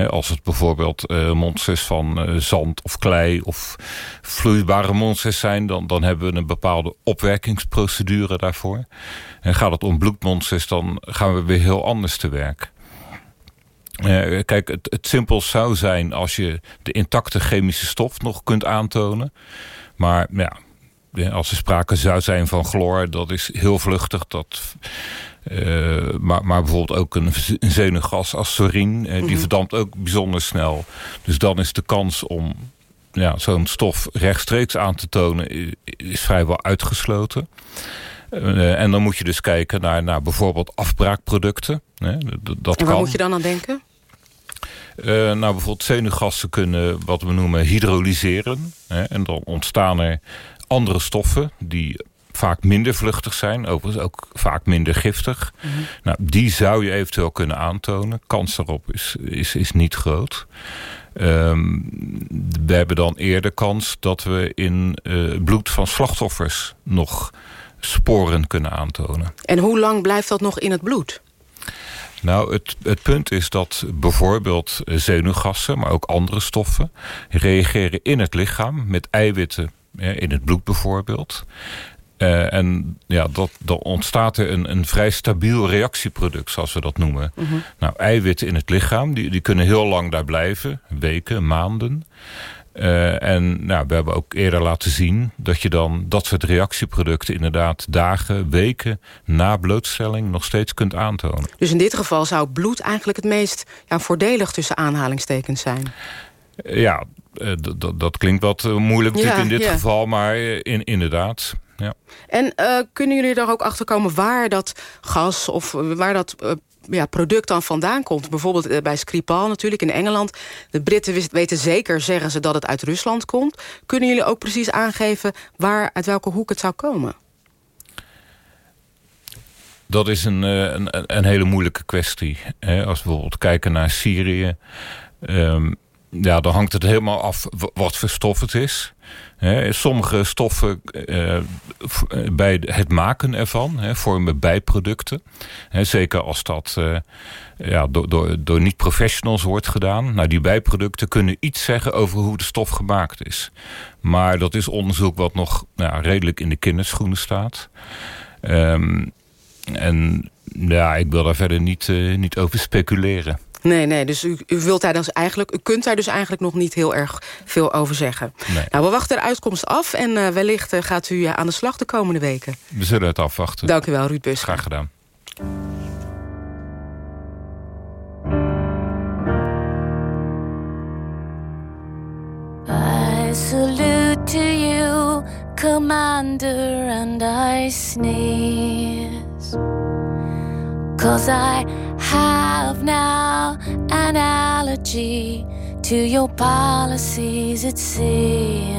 als het bijvoorbeeld uh, monsters van uh, zand of klei... of vloeibare monsters zijn... Dan, dan hebben we een bepaalde opwerkingsprocedure daarvoor. En gaat het om bloedmonsters... dan gaan we weer heel anders te werk. Uh, kijk, het, het simpel zou zijn als je de intacte chemische stof nog kunt aantonen. Maar ja, als er sprake zou zijn van chloor, dat is heel vluchtig. Dat, uh, maar, maar bijvoorbeeld ook een, een zenuwgas als sarin, uh, die mm -hmm. verdampt ook bijzonder snel. Dus dan is de kans om ja, zo'n stof rechtstreeks aan te tonen, is, vrijwel uitgesloten. Uh, en dan moet je dus kijken naar, naar bijvoorbeeld afbraakproducten. Hè. Dat en waar kan. moet je dan aan denken? Uh, nou, bijvoorbeeld zenuwgassen kunnen wat we noemen hydrolyseren. Hè, en dan ontstaan er andere stoffen die vaak minder vluchtig zijn. Overigens ook vaak minder giftig. Mm -hmm. nou, die zou je eventueel kunnen aantonen. Kans daarop is, is, is niet groot. Um, we hebben dan eerder kans dat we in uh, bloed van slachtoffers nog sporen kunnen aantonen. En hoe lang blijft dat nog in het bloed? Nou, het, het punt is dat bijvoorbeeld zenuwgassen, maar ook andere stoffen, reageren in het lichaam met eiwitten in het bloed bijvoorbeeld. Uh, en ja, dat, dan ontstaat er een, een vrij stabiel reactieproduct, zoals we dat noemen. Mhm. Nou, eiwitten in het lichaam, die, die kunnen heel lang daar blijven. Weken, maanden. Uh, en nou, we hebben ook eerder laten zien dat je dan dat soort reactieproducten inderdaad dagen, weken na blootstelling nog steeds kunt aantonen. Dus in dit geval zou bloed eigenlijk het meest ja, voordelig tussen aanhalingstekens zijn? Ja, uh, dat klinkt wat moeilijk Ja, in dit ja. geval, maar in, inderdaad. Ja. En uh, kunnen jullie er ook achter komen waar dat gas of waar dat uh, ja, product dan vandaan komt? Bijvoorbeeld uh, bij Skripal natuurlijk in Engeland. De Britten weten zeker, zeggen ze, dat het uit Rusland komt. Kunnen jullie ook precies aangeven waar, uit welke hoek het zou komen? Dat is een, een, een hele moeilijke kwestie. Hè? Als we bijvoorbeeld kijken naar Syrië... Um, ja, dan hangt het helemaal af wat voor stof het is. Sommige stoffen uh, bij het maken ervan vormen bijproducten. He, zeker als dat ja, door, door, door niet-professionals wordt gedaan. Nou, die bijproducten kunnen iets zeggen over hoe de stof gemaakt is. Maar dat is onderzoek wat nog nou, redelijk in de kinderschoenen staat. Um, en ja, ik wil daar verder niet, niet over speculeren. Nee, nee, dus u, u, wilt daar dus eigenlijk, u kunt daar dus eigenlijk nog niet heel erg veel over zeggen. Nee. Nou, we wachten de uitkomst af en uh, wellicht uh, gaat u uh, aan de slag de komende weken. We zullen het afwachten. Dank u wel, Ruud Bus. Graag gedaan. I salute to you, Commander, and I sneeze. Cause I have now an allergy to your policies, it seems.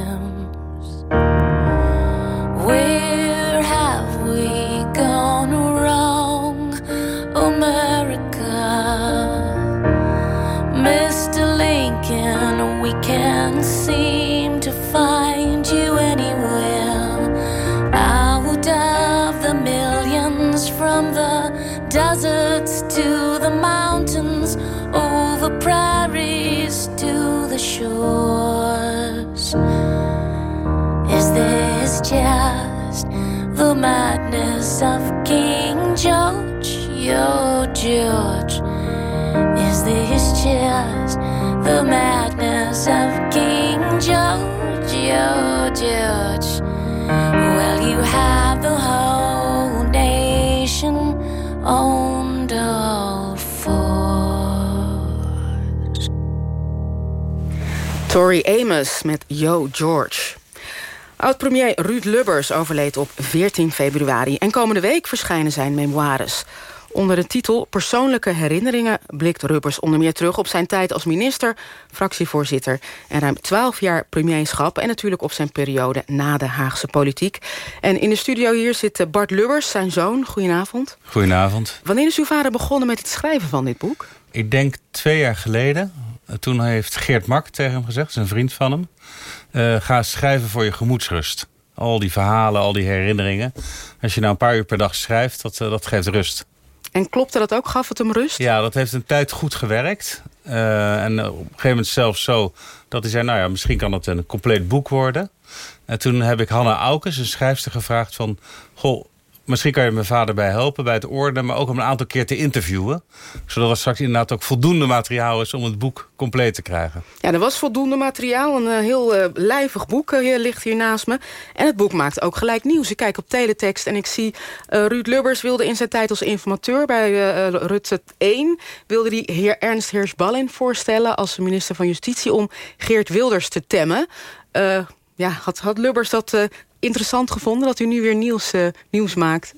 Where the mountains, over prairies to the shores. Is this just the madness of King George, your George? Is this just the madness of King George, your George? Well, you have Tori Amos met Yo George. Oud-premier Ruud Lubbers overleed op 14 februari... en komende week verschijnen zijn memoires. Onder de titel Persoonlijke herinneringen blikt Rubbers onder meer terug op zijn tijd als minister, fractievoorzitter en ruim 12 jaar premierschap en natuurlijk op zijn periode na de Haagse politiek. En in de studio hier zit Bart Lubbers, zijn zoon. Goedenavond. Goedenavond. Wanneer is uw vader begonnen met het schrijven van dit boek? Ik denk twee jaar geleden. Toen heeft Geert Mak tegen hem gezegd, zijn vriend van hem... Uh, ga schrijven voor je gemoedsrust. Al die verhalen, al die herinneringen. Als je nou een paar uur per dag schrijft, dat, uh, dat geeft rust. En klopte dat ook? Gaf het hem rust? Ja, dat heeft een tijd goed gewerkt. Uh, en op een gegeven moment zelfs zo dat hij zei... nou ja, misschien kan het een compleet boek worden. En toen heb ik Hanna Aukes, een schrijfster, gevraagd van... goh, misschien kan je mijn vader bij helpen bij het ordenen... maar ook om een aantal keer te interviewen. Zodat er straks inderdaad ook voldoende materiaal is... om het boek compleet te krijgen. Ja, er was voldoende materiaal. Een uh, heel uh, lijvig boek uh, ligt hier naast me. En het boek maakt ook gelijk nieuws. Ik kijk op teletext en ik zie... Ruud Lubbers wilde in zijn tijd als informateur bij Rutte 1... wilde hij heer Ernst Heersballin voorstellen... als minister van Justitie om Geert Wilders te temmen... ja, had, had Lubbers dat interessant gevonden dat u nu weer nieuws, uh, nieuws maakt?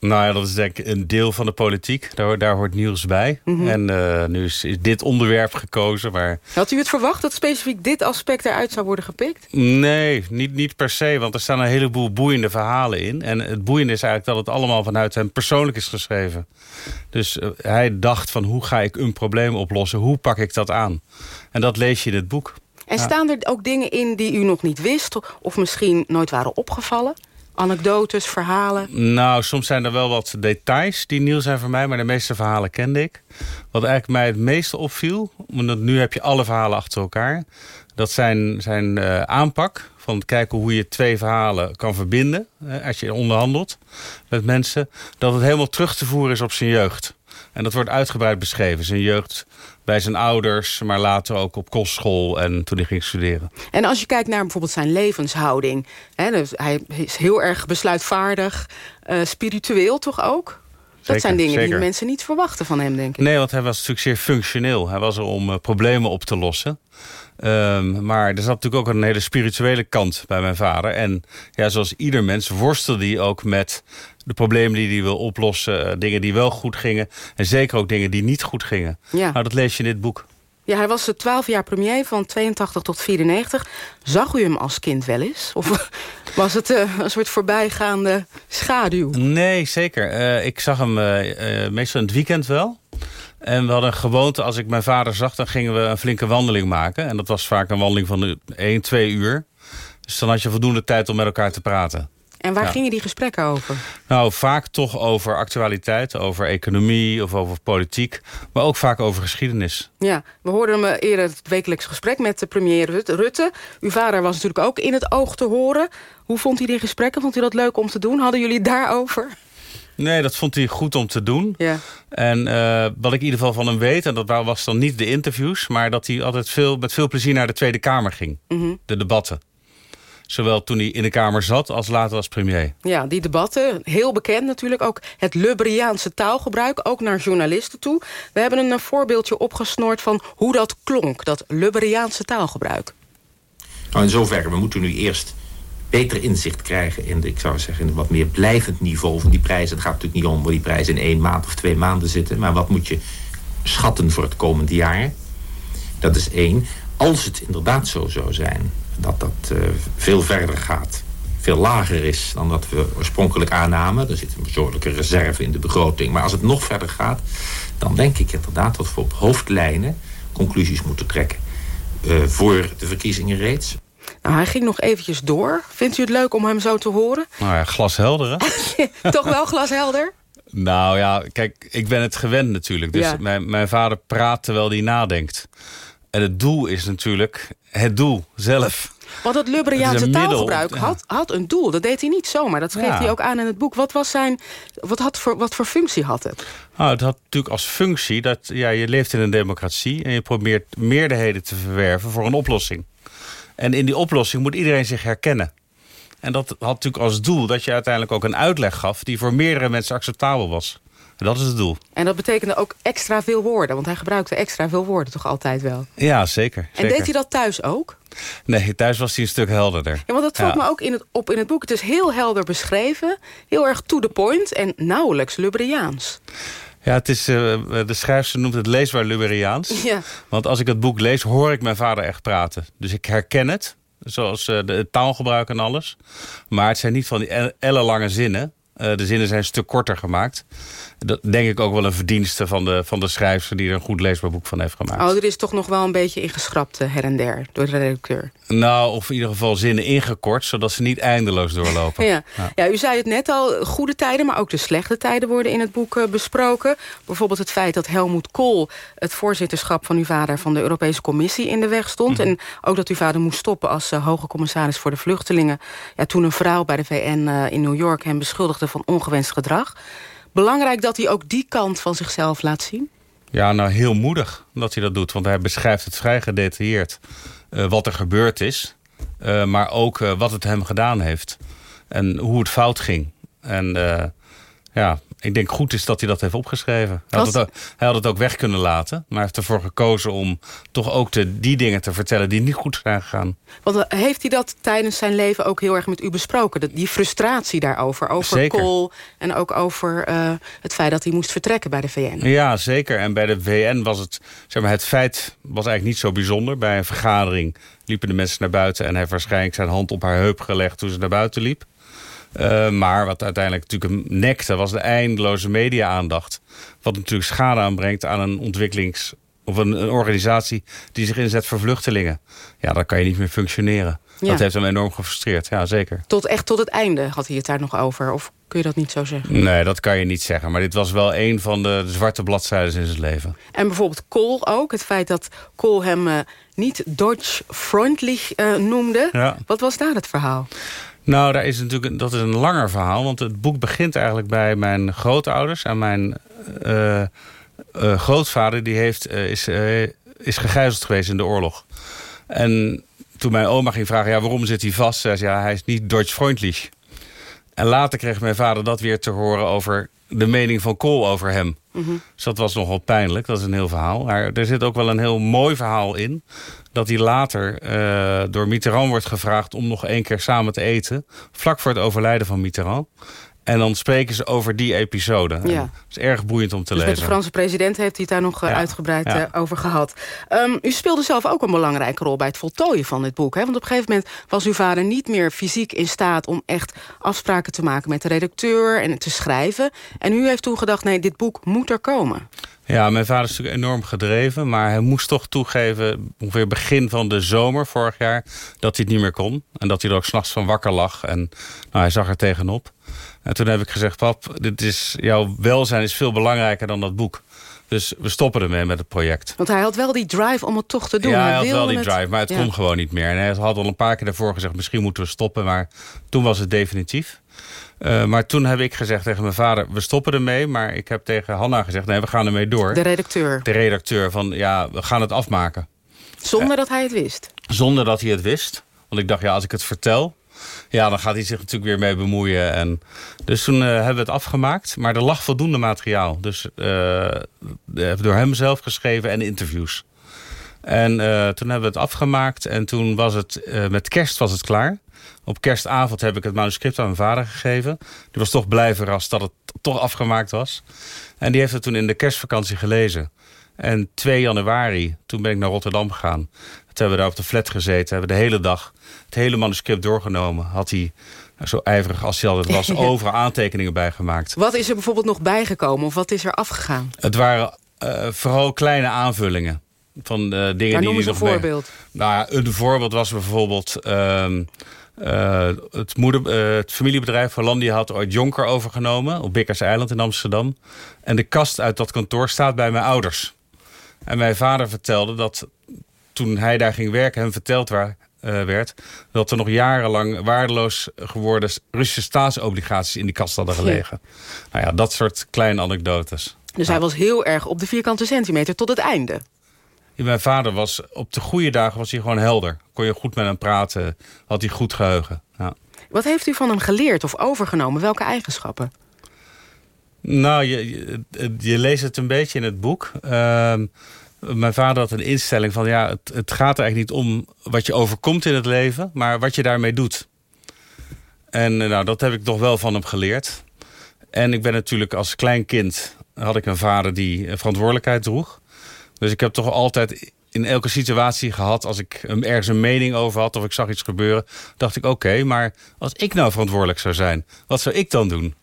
Nou ja, dat is denk ik een deel van de politiek. Daar, daar hoort nieuws bij. Mm -hmm. En uh, nu is, is, dit onderwerp gekozen. Maar... Had u het verwacht dat specifiek dit aspect eruit zou worden gepikt? Nee, niet, niet per se. Want er staan een heleboel boeiende verhalen in. En het boeiende is eigenlijk dat het allemaal vanuit hem persoonlijk is geschreven. Dus uh, hij dacht van hoe ga ik een probleem oplossen? Hoe pak ik dat aan? En dat lees je in het boek. En ja. staan er ook dingen in die u nog niet wist... of misschien nooit waren opgevallen? Anekdotes, verhalen? Nou, soms zijn er wel wat details die nieuw zijn voor mij... maar de meeste verhalen kende ik. Wat eigenlijk mij het meeste opviel... want nu heb je alle verhalen achter elkaar... dat zijn, zijn uh, aanpak van kijken hoe je twee verhalen kan verbinden... Hè, als je onderhandelt met mensen... dat het helemaal terug te voeren is op zijn jeugd. En dat wordt uitgebreid beschreven. Zijn jeugd bij zijn ouders, maar later ook op kostschool en toen hij ging studeren. En als je kijkt naar bijvoorbeeld zijn levenshouding. Hè, dus hij is heel erg besluitvaardig, uh, spiritueel toch ook? Dat zijn dingen zeker. die mensen niet verwachten van hem, denk ik. Nee, want hij was natuurlijk zeer functioneel. Hij was er om uh, problemen op te lossen. Um, maar er zat natuurlijk ook een hele spirituele kant bij mijn vader. En ja, zoals ieder mens worstelde hij ook met de problemen die hij wil oplossen. Uh, dingen die wel goed gingen. En zeker ook dingen die niet goed gingen. Ja. Nou, dat lees je in dit boek. Ja, hij was 12 jaar premier van 82 tot 94. Zag u hem als kind wel eens? Of <laughs> was het uh, een soort voorbijgaande schaduw? Nee, zeker. Uh, ik zag hem uh, meestal in het weekend wel. En we hadden een gewoonte, als ik mijn vader zag... dan gingen we een flinke wandeling maken. En dat was vaak een wandeling van 1, 2 uur. Dus dan had je voldoende tijd om met elkaar te praten. En waar Ja. gingen die gesprekken over? Nou, vaak toch over actualiteit, over economie of over politiek. Maar ook vaak over geschiedenis. Ja, we hoorden hem eh, eerder het wekelijks gesprek met de premier Rut- Rutte. Uw vader was natuurlijk ook in het oog te horen. Hoe vond hij die gesprekken? Vond u dat leuk om te doen? Hadden jullie daarover? Nee, dat vond hij goed om te doen. Ja. En eh, wat ik in ieder geval van hem weet... en dat was dan niet de interviews... maar dat hij altijd veel, met veel plezier naar de Tweede Kamer ging. Mhm. De debatten. Zowel toen hij in de Kamer zat als later als premier. Ja, die debatten, heel bekend natuurlijk. Ook het Lubberiaanse taalgebruik, ook naar journalisten toe. We hebben een eh, voorbeeldje opgesnoord van hoe dat klonk. Dat Lubberiaanse taalgebruik. Nou, in zoverre, we moeten nu eerst beter inzicht krijgen in, de, ik zou zeggen, in een wat meer blijvend niveau van die prijzen. Het gaat natuurlijk niet om waar die prijzen in één maand of twee maanden zitten, maar wat moet je schatten voor het komende jaar? Dat is één. Als het inderdaad zo zou zijn dat dat eh, veel verder gaat, veel lager is dan dat we oorspronkelijk aannamen, er zit een behoorlijke reserve in de begroting, maar als het nog verder gaat, dan denk ik inderdaad dat we op hoofdlijnen conclusies moeten trekken eh, voor de verkiezingen reeds. Nou, hij ging nog eventjes door. Vindt u het leuk om hem zo te horen? Nou ja, glashelder hè? <laughs> Toch wel glashelder? Nou ja, kijk, ik ben het gewend natuurlijk. Dus Ja. mijn, mijn vader praat terwijl hij nadenkt. En het doel is natuurlijk het doel zelf. Want het Lubberiaanse taalgebruik had, had een doel. Dat deed hij niet zomaar. Dat geeft Ja. hij ook aan in het boek. Wat, was zijn, wat, had voor, wat voor functie had het? Nou, het had natuurlijk als functie dat ja, je leeft in een democratie... en je probeert meerderheden te verwerven voor een oplossing. En in die oplossing moet iedereen zich herkennen. En dat had natuurlijk als doel dat je uiteindelijk ook een uitleg gaf... die voor meerdere mensen acceptabel was. En dat is het doel. En dat betekende ook extra veel woorden. Want hij gebruikte extra veel woorden toch altijd wel. Ja, zeker. En zeker. deed hij dat thuis ook? Nee, thuis was hij een stuk helderder. Ja, want dat valt Ja. me ook in het, op in het boek. Het is heel helder beschreven. Heel erg to the point. En nauwelijks Lubberiaans. Ja, het is, eh, de schrijfster noemt het leesbaar Lubberiaans. Ja. Want als ik het boek lees, hoor ik mijn vader echt praten. Dus ik herken het, zoals eh, de taalgebruik en alles. Maar het zijn niet van die el- ellenlange zinnen. Eh, de zinnen zijn een stuk korter gemaakt. Dat denk ik ook wel een verdienste van de, van de schrijfster... die er een goed leesbaar boek van heeft gemaakt. Oh, er is toch nog wel een beetje ingeschrapt her en der door de redacteur. Nou, of in ieder geval zinnen ingekort... zodat ze niet eindeloos doorlopen. <laughs> Ja. Ja. u zei het net al, goede tijden, maar ook de slechte tijden worden in het boek eh, besproken. Bijvoorbeeld het feit dat Helmoet Kool het voorzitterschap van uw vader van de Europese Commissie in de weg stond. En ook dat uw vader moest stoppen als eh, hoge commissaris voor de vluchtelingen. Ja, toen een vrouw bij de VN eh, in New York hem beschuldigde van ongewenst gedrag. Belangrijk dat hij ook die kant van zichzelf laat zien. Ja, nou heel moedig dat hij dat doet. Want hij beschrijft het vrij gedetailleerd eh, wat er gebeurd is. eh, maar ook eh, wat het hem gedaan heeft. En hoe het fout ging. En ja, ik denk goed is dat hij dat heeft opgeschreven. Hij had, Was- het ook, hij had het ook weg kunnen laten. Maar hij heeft ervoor gekozen om toch ook die dingen te vertellen die niet goed zijn gegaan. Want eh, heeft hij dat tijdens zijn leven ook heel erg met u besproken? Die frustratie daarover, over Zeker. Kool... en ook over eh, het feit dat hij moest vertrekken bij de VN. Ja, zeker. En bij de VN was het, zeg maar, het feit was eigenlijk niet zo bijzonder. Bij een vergadering liepen de mensen naar buiten... en hij heeft waarschijnlijk zijn hand op haar heup gelegd toen ze naar buiten liep. Eh, maar wat uiteindelijk natuurlijk hem nekte... was de eindeloze media-aandacht. Wat natuurlijk schade aanbrengt aan een ontwikkelings... of een, een organisatie die zich inzet voor vluchtelingen. Ja, dan kan je niet meer functioneren. Ja. Dat heeft hem enorm gefrustreerd, ja zeker. Tot, echt tot het einde had hij het daar nog over? Of kun je dat niet zo zeggen? Nee, dat kan je niet zeggen. Maar dit was wel een van de, zwarte bladzijden in zijn leven. En bijvoorbeeld Cole ook. Het feit dat Cole hem eh, niet Dodge-freundlich eh, noemde. Ja. Wat was daar het verhaal? Nou, daar is natuurlijk, dat is een langer verhaal. Want het boek begint eigenlijk bij mijn grootouders. En mijn eh, eh, grootvader die heeft, eh, is, is gegijzeld geweest in de oorlog. En toen mijn oma ging vragen, ja, waarom zit hij vast? Zei ze, ja, hij is niet Deutsch-freundlich. En later kreeg mijn vader dat weer te horen over de mening van Kool over hem. Dus dat was nogal pijnlijk, dat is een heel verhaal. Maar er zit ook wel een heel mooi verhaal in. Dat hij later eh, door Mitterrand wordt gevraagd om nog één keer samen te eten. Vlak voor het overlijden van Mitterrand. En dan spreken ze over die episode. Ja. Dat is erg boeiend om te Dus met lezen. de Franse president heeft hij het daar nog eh, Ja. uitgebreid Ja. eh, over gehad. Ehm, u speelde zelf ook een belangrijke rol bij het voltooien van dit boek. Hè? Want op een gegeven moment was uw vader niet meer fysiek in staat... om echt afspraken te maken met de redacteur en te schrijven. En u heeft toen gedacht, nee, dit boek moet er komen. Ja, mijn vader is natuurlijk enorm gedreven. Maar hij moest toch toegeven, ongeveer begin van de zomer vorig jaar... dat hij het niet meer kon. En dat hij er ook s'nachts van wakker lag. En nou, hij zag er tegenop. En toen heb ik gezegd, pap, dit is, jouw welzijn is veel belangrijker dan dat boek. Dus we stoppen ermee met het project. Want hij had wel die drive om het toch te doen. Ja, hij had wel die het- drive, maar het Ja. kon gewoon niet meer. En hij had al een paar keer daarvoor gezegd, misschien moeten we stoppen. Maar toen was het definitief. Eh, maar toen heb ik gezegd tegen mijn vader, we stoppen ermee. Maar ik heb tegen Hanna gezegd, nee, we gaan ermee door. De redacteur. De redacteur van, ja, we gaan het afmaken. Zonder dat hij het wist. Zonder dat hij het wist. Want ik dacht, ja, als ik het vertel... Ja, dan gaat hij zich natuurlijk weer mee bemoeien. En dus toen eh, hebben we het afgemaakt. Maar er lag voldoende materiaal. Dus eh, door hem zelf geschreven en interviews. En eh, toen hebben we het afgemaakt. En toen was het, met kerst was het klaar. Op kerstavond heb ik het manuscript aan mijn vader gegeven. Die was toch blij verrast dat het toch afgemaakt was. En die heeft het toen in de kerstvakantie gelezen. En 2 januari, toen ben ik naar Rotterdam gegaan. Toen hebben we daar op de flat gezeten. Hebben de hele dag het hele manuscript doorgenomen. Had hij, zo ijverig als hij altijd was, <laughs> overal aantekeningen bijgemaakt. Wat is er bijvoorbeeld nog bijgekomen of wat is er afgegaan? Het waren eh, vooral kleine aanvullingen. Van eh, dingen die hij een nog mee- voorbeeld. Nou ja, een voorbeeld was bijvoorbeeld... ehm, eh, het, moeder, het familiebedrijf Hollandia had ooit Jonker overgenomen... op Bikkers Eiland in Amsterdam. En de kast uit dat kantoor staat bij mijn ouders. En mijn vader vertelde dat toen hij daar ging werken... hem verteld waar, eh, werd... dat er nog jarenlang waardeloos geworden... Russische staatsobligaties in die kast hadden gelegen. Nou ja, dat soort kleine anekdotes. Dus hij was heel erg op de vierkante centimeter tot het einde. Ja, Mijn vader was op de goede dagen was hij gewoon helder. Kon je goed met hem praten, had hij goed geheugen. Ja. Wat heeft u van hem geleerd of overgenomen? Welke eigenschappen? Nou, je, je, je leest het een beetje in het boek. Ehm, mijn vader had een instelling van... ja, het, het gaat er eigenlijk niet om wat je overkomt in het leven... maar wat je daarmee doet. En eh, nou, dat heb ik toch wel van hem geleerd. En ik ben natuurlijk als klein kind... had ik een vader die eh, verantwoordelijkheid droeg. Dus ik heb toch altijd in elke situatie gehad... als ik ergens een mening over had of ik zag iets gebeuren... dacht ik, oké, maar als ik nou verantwoordelijk zou zijn... wat zou ik dan doen?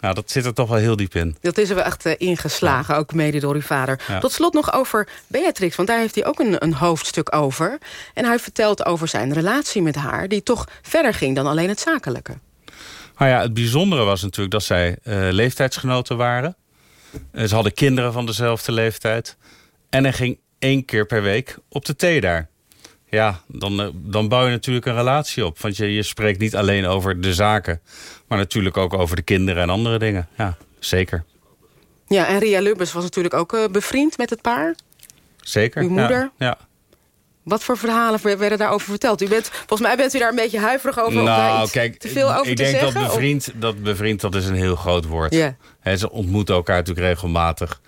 Nou, dat zit er toch wel heel diep in. Dat is er wel echt eh, ingeslagen, ook mede door uw vader. Ja. Tot slot nog over Beatrix, want daar heeft hij ook een, een hoofdstuk over. En hij vertelt over zijn relatie met haar... die toch verder ging dan alleen het zakelijke. Nou ja, het bijzondere was natuurlijk dat zij eh, leeftijdsgenoten waren. Eh, ze hadden kinderen van dezelfde leeftijd. En hij ging één keer per week op de thee daar. Ja, dan, eh, dan bouw je natuurlijk een relatie op. Want je, je spreekt niet alleen over de zaken... maar natuurlijk ook over de kinderen en andere dingen. Ja, zeker. Ja, en Ria Lubbers was natuurlijk ook eh, bevriend met het paar. Zeker. Uw ja, moeder? Ja. Wat voor verhalen werden daarover verteld? U bent, volgens mij bent u daar een beetje huiverig over om daar Nou, iets kijk, te veel over ik te denk zeggen? dat Of- bevriend, dat bevriend, dat is een heel groot woord. Ze ontmoeten elkaar natuurlijk regelmatig.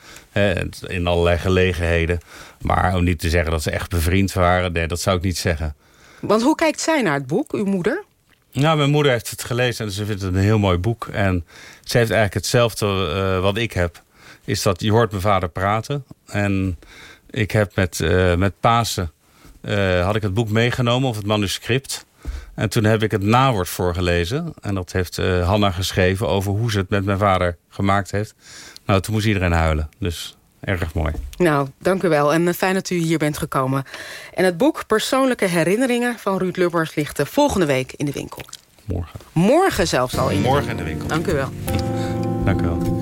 In allerlei gelegenheden. Maar om niet te zeggen dat ze echt bevriend waren, nee, dat zou ik niet zeggen. Want hoe kijkt zij naar het boek, uw moeder? Nou, mijn moeder heeft het gelezen en ze vindt het een heel mooi boek. En ze heeft eigenlijk hetzelfde eh, wat ik heb. Is dat je hoort mijn vader praten. En ik heb met, eh, met Pasen eh, had ik het boek meegenomen of het manuscript. En toen heb ik het nawoord voorgelezen. En dat heeft eh, Hanna geschreven over hoe ze het met mijn vader gemaakt heeft. Nou, toen moest iedereen huilen. Dus erg mooi. Nou, dank u wel. En fijn dat u hier bent gekomen. En het boek Persoonlijke Herinneringen van Ruud Lubbers... ligt volgende week in de winkel. Morgen. Morgen zelfs al in de Morgen in de winkel. Dank u wel. Dank u wel.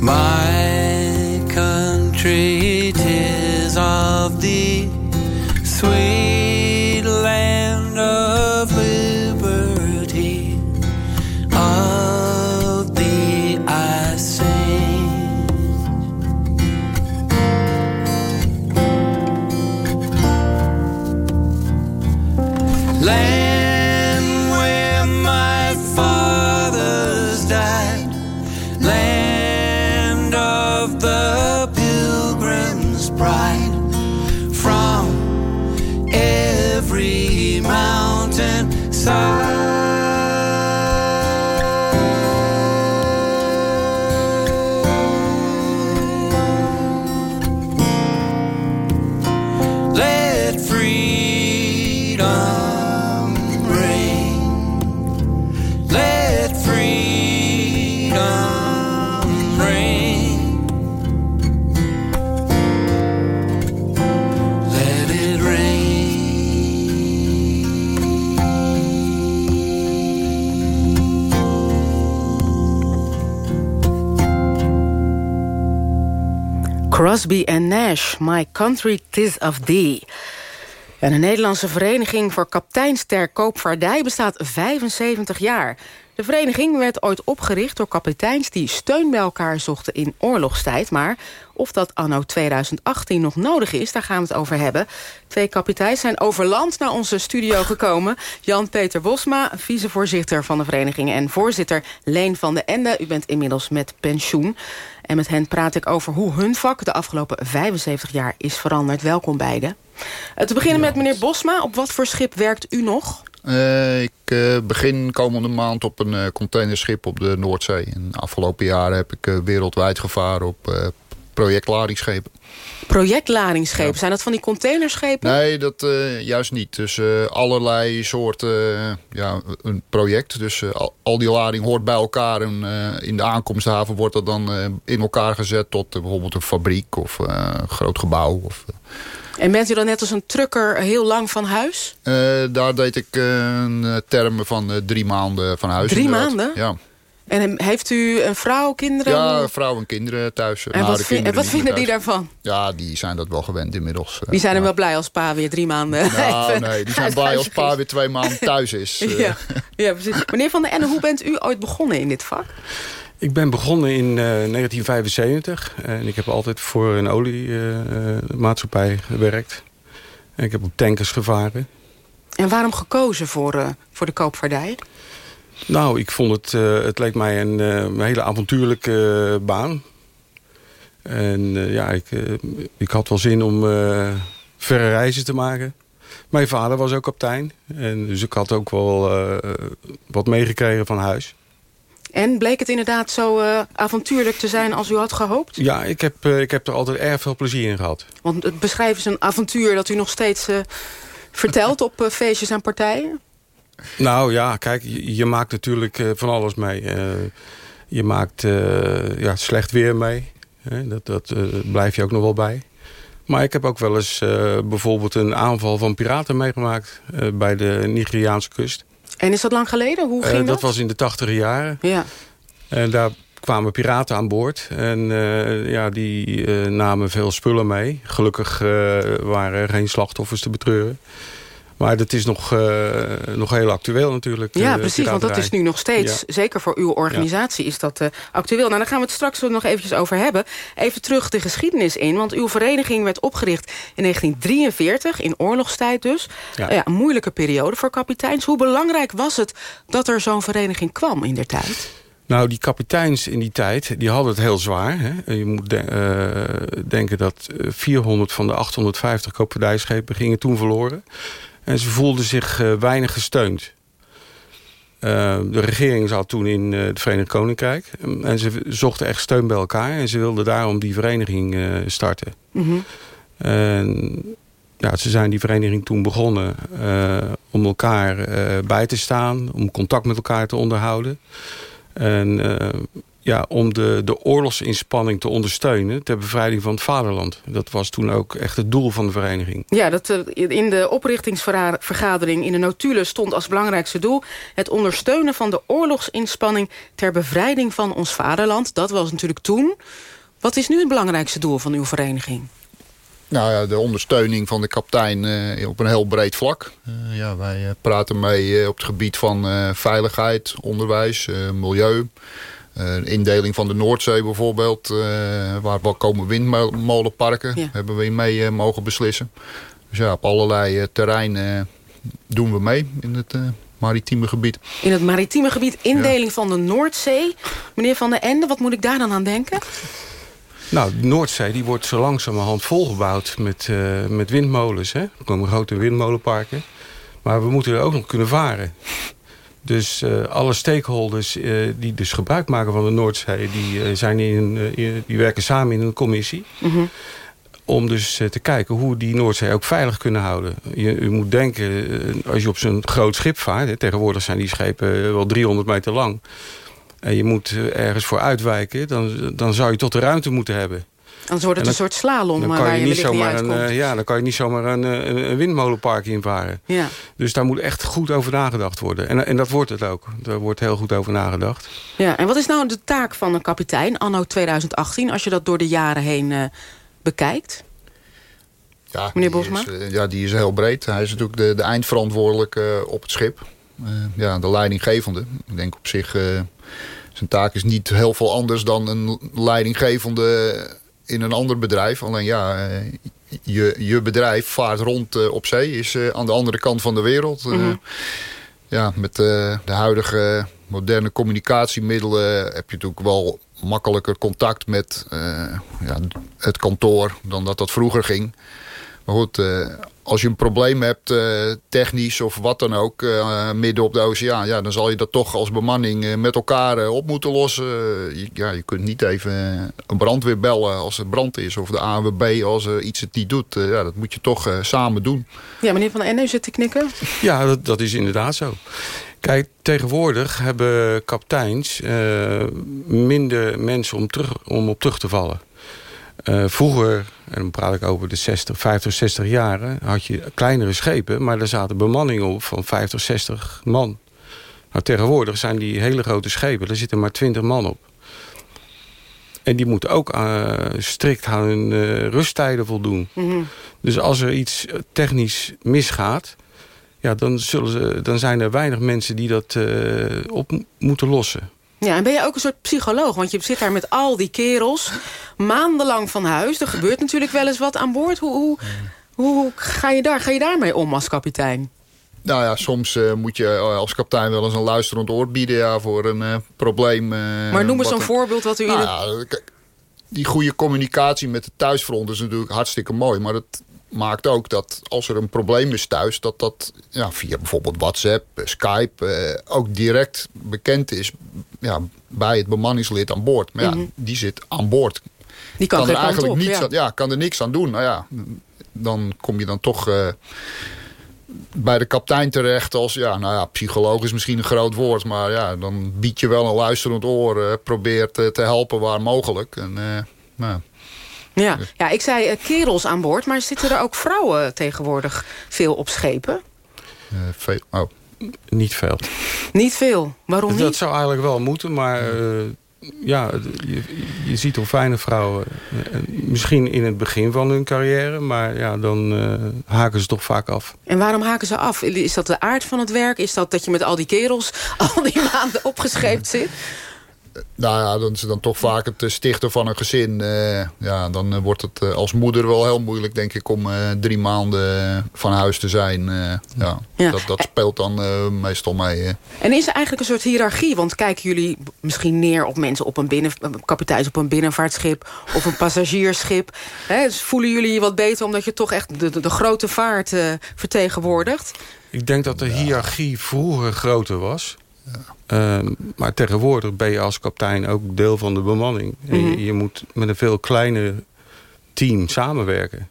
My country, tis of thee, sweet Crosby en Nash, My Country Tis of Thee. En de Nederlandse Vereniging voor Kapteins ter Koopvaardij bestaat 75 jaar. De vereniging werd ooit opgericht door kapiteins die steun bij elkaar zochten in oorlogstijd. Maar of dat anno 2018 nog nodig is, daar gaan we het over hebben. Twee kapiteins zijn over land naar onze studio gekomen. Jan-Peter Bosma, vicevoorzitter van de vereniging... en voorzitter Leen van de Ende. U bent inmiddels met pensioen. En met hen praat ik over hoe hun vak de afgelopen 75 jaar is veranderd. Welkom beiden. Eh, Te beginnen met meneer Bosma. Op wat voor schip werkt u nog? Eh, ik eh, begin komende maand op een eh, containerschip op de Noordzee. En de afgelopen jaren heb ik wereldwijd gevaren op projectladingsschepen. Projectladingsschepen. Zijn dat van die containerschepen? Nee, dat juist niet. Dus allerlei soorten, ja, een project. Dus al, al die lading hoort bij elkaar. En in de aankomsthaven wordt dat dan in elkaar gezet tot bijvoorbeeld een fabriek of een groot gebouw. Of, En bent u dan net als een trucker heel lang van huis? eh, daar deed ik eh, een eh, termen van drie maanden van huis. Drie inderdaad. maanden? Ja. En heeft u een vrouw, kinderen? Ja, vrouw en kinderen thuis. En wat, vind- en vinden die daarvan? Ja, die zijn dat wel gewend inmiddels. Die zijn er wel blij als pa weer drie maanden... Nou, <laughs> nee, die zijn blij als pa weer twee maanden thuis is. <laughs> Ja, ja, precies. Meneer Van der Ende, hoe bent u ooit begonnen in dit vak? Ik ben begonnen in eh, 1975 en ik heb altijd voor een oliemaatschappij gewerkt. En ik heb op tankers gevaren. En waarom gekozen voor, eh, voor de koopvaardij? Nou, ik vond het, eh, het leek mij een, eh, een hele avontuurlijke eh, baan. En eh, ja, ik, eh, ik had wel zin om eh, verre reizen te maken. Mijn vader was ook kapitein. En dus ik had ook wel eh, wat meegekregen van huis. En bleek het inderdaad zo eh, avontuurlijk te zijn als u had gehoopt? Ja, ik heb, eh, ik heb er altijd erg veel plezier in gehad. Want het beschrijven is een avontuur dat u nog steeds eh, vertelt op feestjes en partijen. Nou ja, kijk, je, je maakt natuurlijk van alles mee. Je maakt ja, slecht weer mee. Dat dat blijf je ook nog wel bij. Maar ik heb ook wel eens bijvoorbeeld een aanval van piraten meegemaakt... bij de Nigeriaanse kust. En is dat lang geleden? Hoe Eh, ging dat dat? was in de tachtige jaren. Ja. En daar kwamen piraten aan boord. En eh, ja, die eh, namen veel spullen mee. Gelukkig waren er geen slachtoffers te betreuren. Maar dat is nog, eh, nog heel actueel natuurlijk. Ja, de precies, want dat is nu nog steeds, Ja. zeker voor uw organisatie, is dat eh, actueel. Nou, daar gaan we het straks nog eventjes over hebben. Even terug de geschiedenis in, want uw vereniging werd opgericht in 1943, in oorlogstijd dus. Ja. Ja, een moeilijke periode voor kapiteins. Hoe belangrijk was het dat er zo'n vereniging kwam in der tijd? Nou, die kapiteins in die tijd, die hadden het heel zwaar. Hè? Je moet de- eh, denken dat eh, 400 van de 850 koopvaardijschepen gingen toen verloren. En ze voelden zich eh, weinig gesteund. Eh, de regering zat toen in eh, het Verenigd Koninkrijk. En ze zochten echt steun bij elkaar. En ze wilden daarom die vereniging starten. Mhm. En ja, ze zijn die vereniging toen begonnen om elkaar bij te staan. Om contact met elkaar te onderhouden. En ja, om de, de oorlogsinspanning te ondersteunen ter bevrijding van het vaderland. Dat was toen ook echt het doel van de vereniging. Ja, dat, eh, in de oprichtingsvergadering in de notulen stond als belangrijkste doel... het ondersteunen van de oorlogsinspanning ter bevrijding van ons vaderland. Dat was natuurlijk toen. Wat is nu het belangrijkste doel van uw vereniging? Nou ja, de ondersteuning van de kapitein eh, op een heel breed vlak. Eh, ja, wij praten mee op het gebied van eh, veiligheid, onderwijs, eh, milieu. Eh, indeling van de Noordzee bijvoorbeeld, eh, waar wel komen windmolenparken, Ja. hebben we mee eh, mogen beslissen. Dus ja, op allerlei terreinen doen we mee in het eh, maritieme gebied. In het maritieme gebied, indeling van de Noordzee. Meneer Van der Ende, wat moet ik daar dan aan denken? Nou, de Noordzee die wordt zo langzamerhand volgebouwd met, eh, met windmolens. Hè? Er komen grote windmolenparken. Maar we moeten er ook nog kunnen varen. Dus eh, alle stakeholders eh, die dus gebruik maken van de Noordzee... die, eh, zijn in, die werken samen in een commissie. Om dus te kijken hoe die Noordzee ook veilig kunnen houden. Je, u moet denken, als je op zo'n groot schip vaart... Hè, tegenwoordig zijn die schepen wel 300 meter lang... en je moet ergens voor uitwijken... dan, dan zou je tot de ruimte moeten hebben. Anders wordt het En een soort slalom Dan eh, kan waar je, je niet zomaar een, uitkomt. eh, ja, dan kan je niet zomaar een, eh, een, windmolenpark invaren. Ja. Dus daar moet echt goed over nagedacht worden. En, en dat wordt het ook. Daar wordt heel goed over nagedacht. Ja, en wat is nou de taak van een kapitein anno 2018... als je dat door de jaren heen eh, bekijkt? Ja, Meneer die Bosma? Is, ja, die is heel breed. Hij is natuurlijk de, de eindverantwoordelijke op het schip. Eh, ja, de leidinggevende. Ik denk op zich, eh, zijn taak is niet heel veel anders dan een leidinggevende in een ander bedrijf. Alleen ja, eh, je, je bedrijf vaart rond eh, op zee, is eh, aan de andere kant van de wereld. Mhm. ja, met de huidige moderne communicatiemiddelen heb je natuurlijk wel makkelijker contact met ja, het kantoor dan dat dat vroeger ging. Maar goed, eh, als je een probleem hebt, eh, technisch of wat dan ook, eh, midden op de oceaan, ja, dan zal je dat toch als bemanning met elkaar op moeten lossen. Je, ja, je kunt niet even een brandweer bellen als er brand is, of de ANWB als er iets het niet doet. Ja, dat moet je toch eh, samen doen. Ja, meneer Van u zit te knikken. Ja, dat, dat is inderdaad zo. Kijk, tegenwoordig hebben kapiteins eh, minder mensen om, terug, om op terug te vallen. Eh, vroeger, en dan praat ik over de 60, 50, 60 jaren... had je kleinere schepen, maar daar zaten bemanningen op van 50, 60 man. Nou, tegenwoordig zijn die hele grote schepen, daar zitten maar 20 man op. En die moeten ook eh, strikt aan hun eh, rusttijden voldoen. Mhm. Dus als er iets technisch misgaat... Ja, dan, zullen ze, dan zijn er weinig mensen die dat op moeten lossen. Ja, en ben je ook een soort psycholoog? Want je zit daar met al die kerels, maandenlang van huis. Er gebeurt natuurlijk wel eens wat aan boord. Hoe, hoe, hoe ga, je daar, ga je daarmee om als kapitein? Nou ja, soms eh, moet je eh, als kapitein wel eens een luisterend oor bieden ja, voor een eh, probleem. Maar noem eens een- voorbeeld wat u... Nou ja, die goede communicatie met het thuisfront is natuurlijk hartstikke mooi. Maar dat maakt ook dat als er een probleem is thuis... dat dat ja, via bijvoorbeeld WhatsApp, eh, Skype... eh, ook direct bekend is ja, bij het bemanningslid aan boord. Maar ja, Mhm. die zit aan boord. Die kan er eigenlijk op, niets ja. aan, ja, kan er niks aan doen. Nou ja, dan kom je dan toch... eh, bij de kapitein terecht als, ja, nou ja, psycholoog is misschien een groot woord, maar ja, dan bied je wel een luisterend oor, eh, probeert te helpen waar mogelijk. En, nou, Ja, ja, ik zei eh, kerels aan boord, maar zitten er ook vrouwen tegenwoordig veel op schepen? eh, veel, oh. Niet veel. Niet veel. Waarom Dat niet? zou eigenlijk wel moeten, maar eh, ja, je, je ziet toch weinig vrouwen. eh, Misschien in het begin van hun carrière, maar ja, dan eh, haken ze toch vaak af. En waarom haken ze af? Is dat de aard van het werk? Is dat dat je met al die kerels al die maanden opgescheept zit? Nou ja, dan is het dan toch vaak het eh, stichten van een gezin. eh, ja, dan eh, wordt het als moeder wel heel moeilijk, denk ik, om eh, drie maanden van huis te zijn. eh, ja. Ja. Dat, dat speelt dan eh, meestal mee. En is er eigenlijk een soort hiërarchie? Want kijken jullie misschien neer op mensen op een binnen, kapiteins op een binnenvaartschip of een passagiersschip? Hè, dus voelen jullie je wat beter omdat je toch echt de, de, de grote vaart eh, vertegenwoordigt? Ik denk dat de hiërarchie vroeger groter was. Ehm, maar tegenwoordig ben je als kapitein ook deel van de bemanning. En Mhm. je, je moet met een veel kleiner team samenwerken.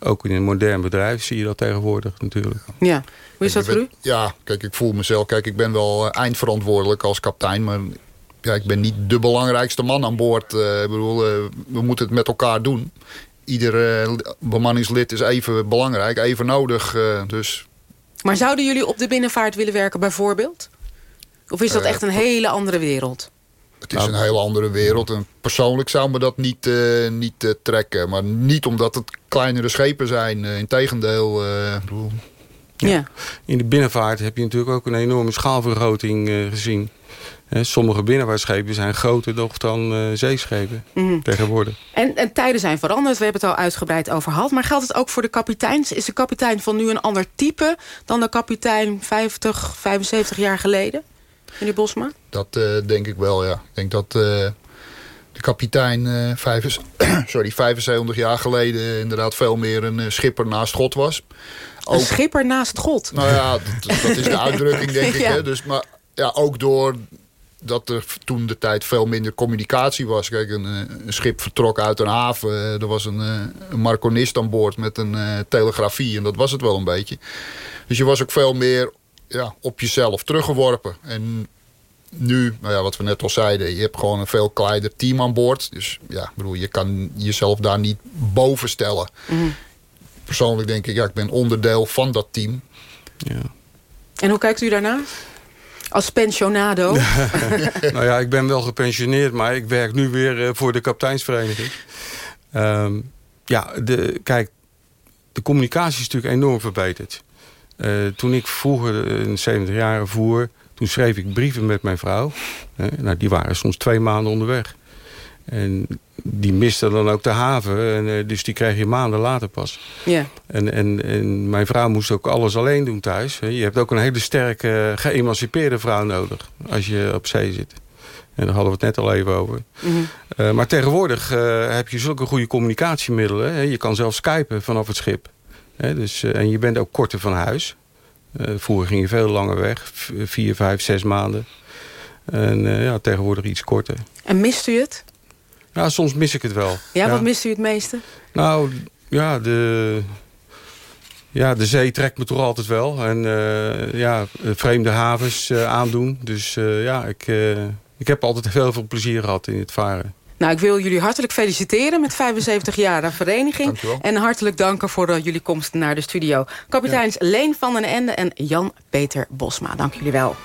ook in een modern bedrijf zie je dat tegenwoordig natuurlijk. Ja, hoe is dat voor u? Ja, kijk, ik voel mezelf... Kijk, ik ben wel eh, eindverantwoordelijk als kapitein... maar ja, ik ben niet de belangrijkste man aan boord. Eh, ik bedoel, eh, we moeten het met elkaar doen. Ieder bemanningslid is even belangrijk, even nodig. eh, dus Maar zouden jullie op de binnenvaart willen werken bijvoorbeeld? Of is dat Eh, echt een hele andere wereld? het is een hele andere wereld. En persoonlijk zou me dat niet, eh, niet eh, trekken. Maar niet omdat het kleinere schepen zijn. Uh, Integendeel, eh, ik bedoel, Ja. In de binnenvaart heb je natuurlijk ook een enorme schaalvergroting eh, gezien. Hè, sommige binnenvaartschepen zijn groter nog dan eh, zeeschepen Mhm. tegenwoordig. En, en tijden zijn veranderd, we hebben het al uitgebreid over gehad. Maar geldt het ook voor de kapiteins? Is de kapitein van nu een ander type dan de kapitein 50, 75 jaar geleden? Meneer Bosma? dat eh, denk ik wel, ja. Ik denk dat eh, de kapitein eh, vijf- <clears throat> sorry, 75 jaar geleden... inderdaad veel meer een schipper naast God was. Een schipper naast God. Nou ja, dat, dat is de <laughs> uitdrukking, denk ik. Hè? Dus, maar ja, ook door dat er toen de tijd veel minder communicatie was. Kijk, een, een schip vertrok uit een haven. Er was een, een marconist aan boord met een telegrafie. En dat was het wel een beetje. Dus je was ook veel meer ja, op jezelf teruggeworpen. En nu, nou ja, wat we net al zeiden... je hebt gewoon een veel kleiner team aan boord. Dus ja, ik bedoel, je kan jezelf daar niet boven stellen. Persoonlijk denk ik, ja, ik ben onderdeel van dat team. En hoe kijkt u daarna? Als pensionado? <laughs> <laughs> nou ja, ik ben wel gepensioneerd, maar ik werk nu weer eh, voor de kapiteinsvereniging. Ehm, ja, de, kijk, de communicatie is natuurlijk enorm verbeterd. Eh, toen ik vroeger eh, een 70 jaar voer, toen schreef ik brieven met mijn vrouw. Nou, die waren soms twee maanden onderweg. En die miste dan ook de haven, en, eh, dus die kreeg je maanden later pas. Ja. En, en, en mijn vrouw moest ook alles alleen doen thuis. Je hebt ook een hele sterke, geëmancipeerde vrouw nodig als je op zee zit. En daar hadden we het net al even over. Mhm. Uh, maar tegenwoordig uh, heb je zulke goede communicatiemiddelen. Hè? Je kan zelfs skypen vanaf het schip. Dus, uh, en je bent ook korter van huis. vroeger ging je veel langer weg. Vier, vijf, zes maanden. En ja, tegenwoordig iets korter. En mist u het? Ja, soms mis ik het wel. Ja, ja. wat mist u het meeste? Nou, ja, de, ja, de zee trekt me toch altijd wel. En uh, ja, vreemde havens aandoen. Dus ja, ik, ik heb altijd heel veel plezier gehad in het varen. Nou, ik wil jullie hartelijk feliciteren met 75 jaar aan vereniging. En hartelijk danken voor uh, jullie komst naar de studio. Kapiteins ja. Leen van den Ende en Jan-Peter Bosma. Dank jullie wel.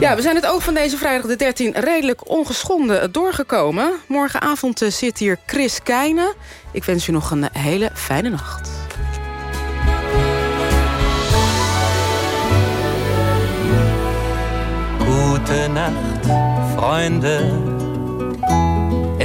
Ja, we zijn het ook van deze vrijdag de 13 redelijk ongeschonden doorgekomen. Morgenavond uh, zit hier Chris Keijnen. Ik wens u nog een hele fijne nacht. Gute Nacht, Freunde.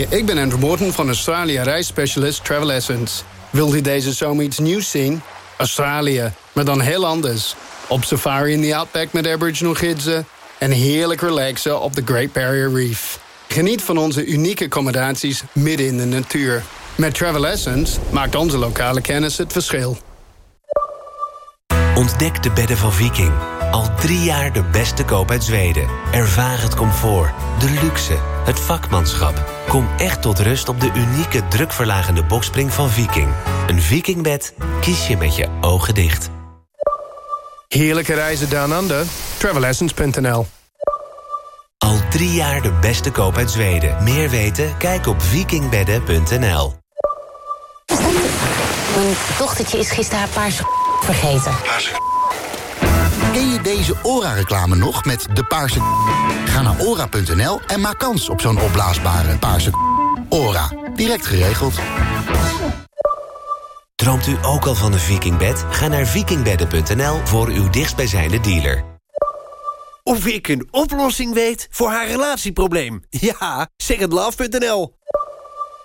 Ik ben Andrew Morton van Australië reisspecialist Travel Essence. Wilt u deze zomer iets nieuws zien? Australië, maar dan heel anders. Op safari in the Outback met Aboriginal gidsen... en heerlijk relaxen op de Great Barrier Reef. Geniet van onze unieke accommodaties midden in de natuur. Met Travel Essence maakt onze lokale kennis het verschil. Ontdek de bedden van Viking. Al drie jaar de beste koop uit Zweden. Ervaar het comfort, de luxe, het vakmanschap. Kom echt tot rust op de unieke drukverlagende bokspring van Viking. Een Vikingbed kies je met je ogen dicht. Heerlijke reizen down under. Travelessence.nl Al drie jaar de beste koop uit Zweden. Meer weten? Kijk op vikingbedden.nl Mijn dochtertje is gisteren haar paarse vergeten. Ken je deze ORA-reclame nog met de paarse Ga naar ora.nl en maak kans op zo'n opblaasbare paarse ORA. Direct geregeld. Droomt u ook al van een vikingbed? Ga naar vikingbedden.nl voor uw dichtstbijzijnde dealer. Of ik een oplossing weet voor haar relatieprobleem? Ja, secondlove.nl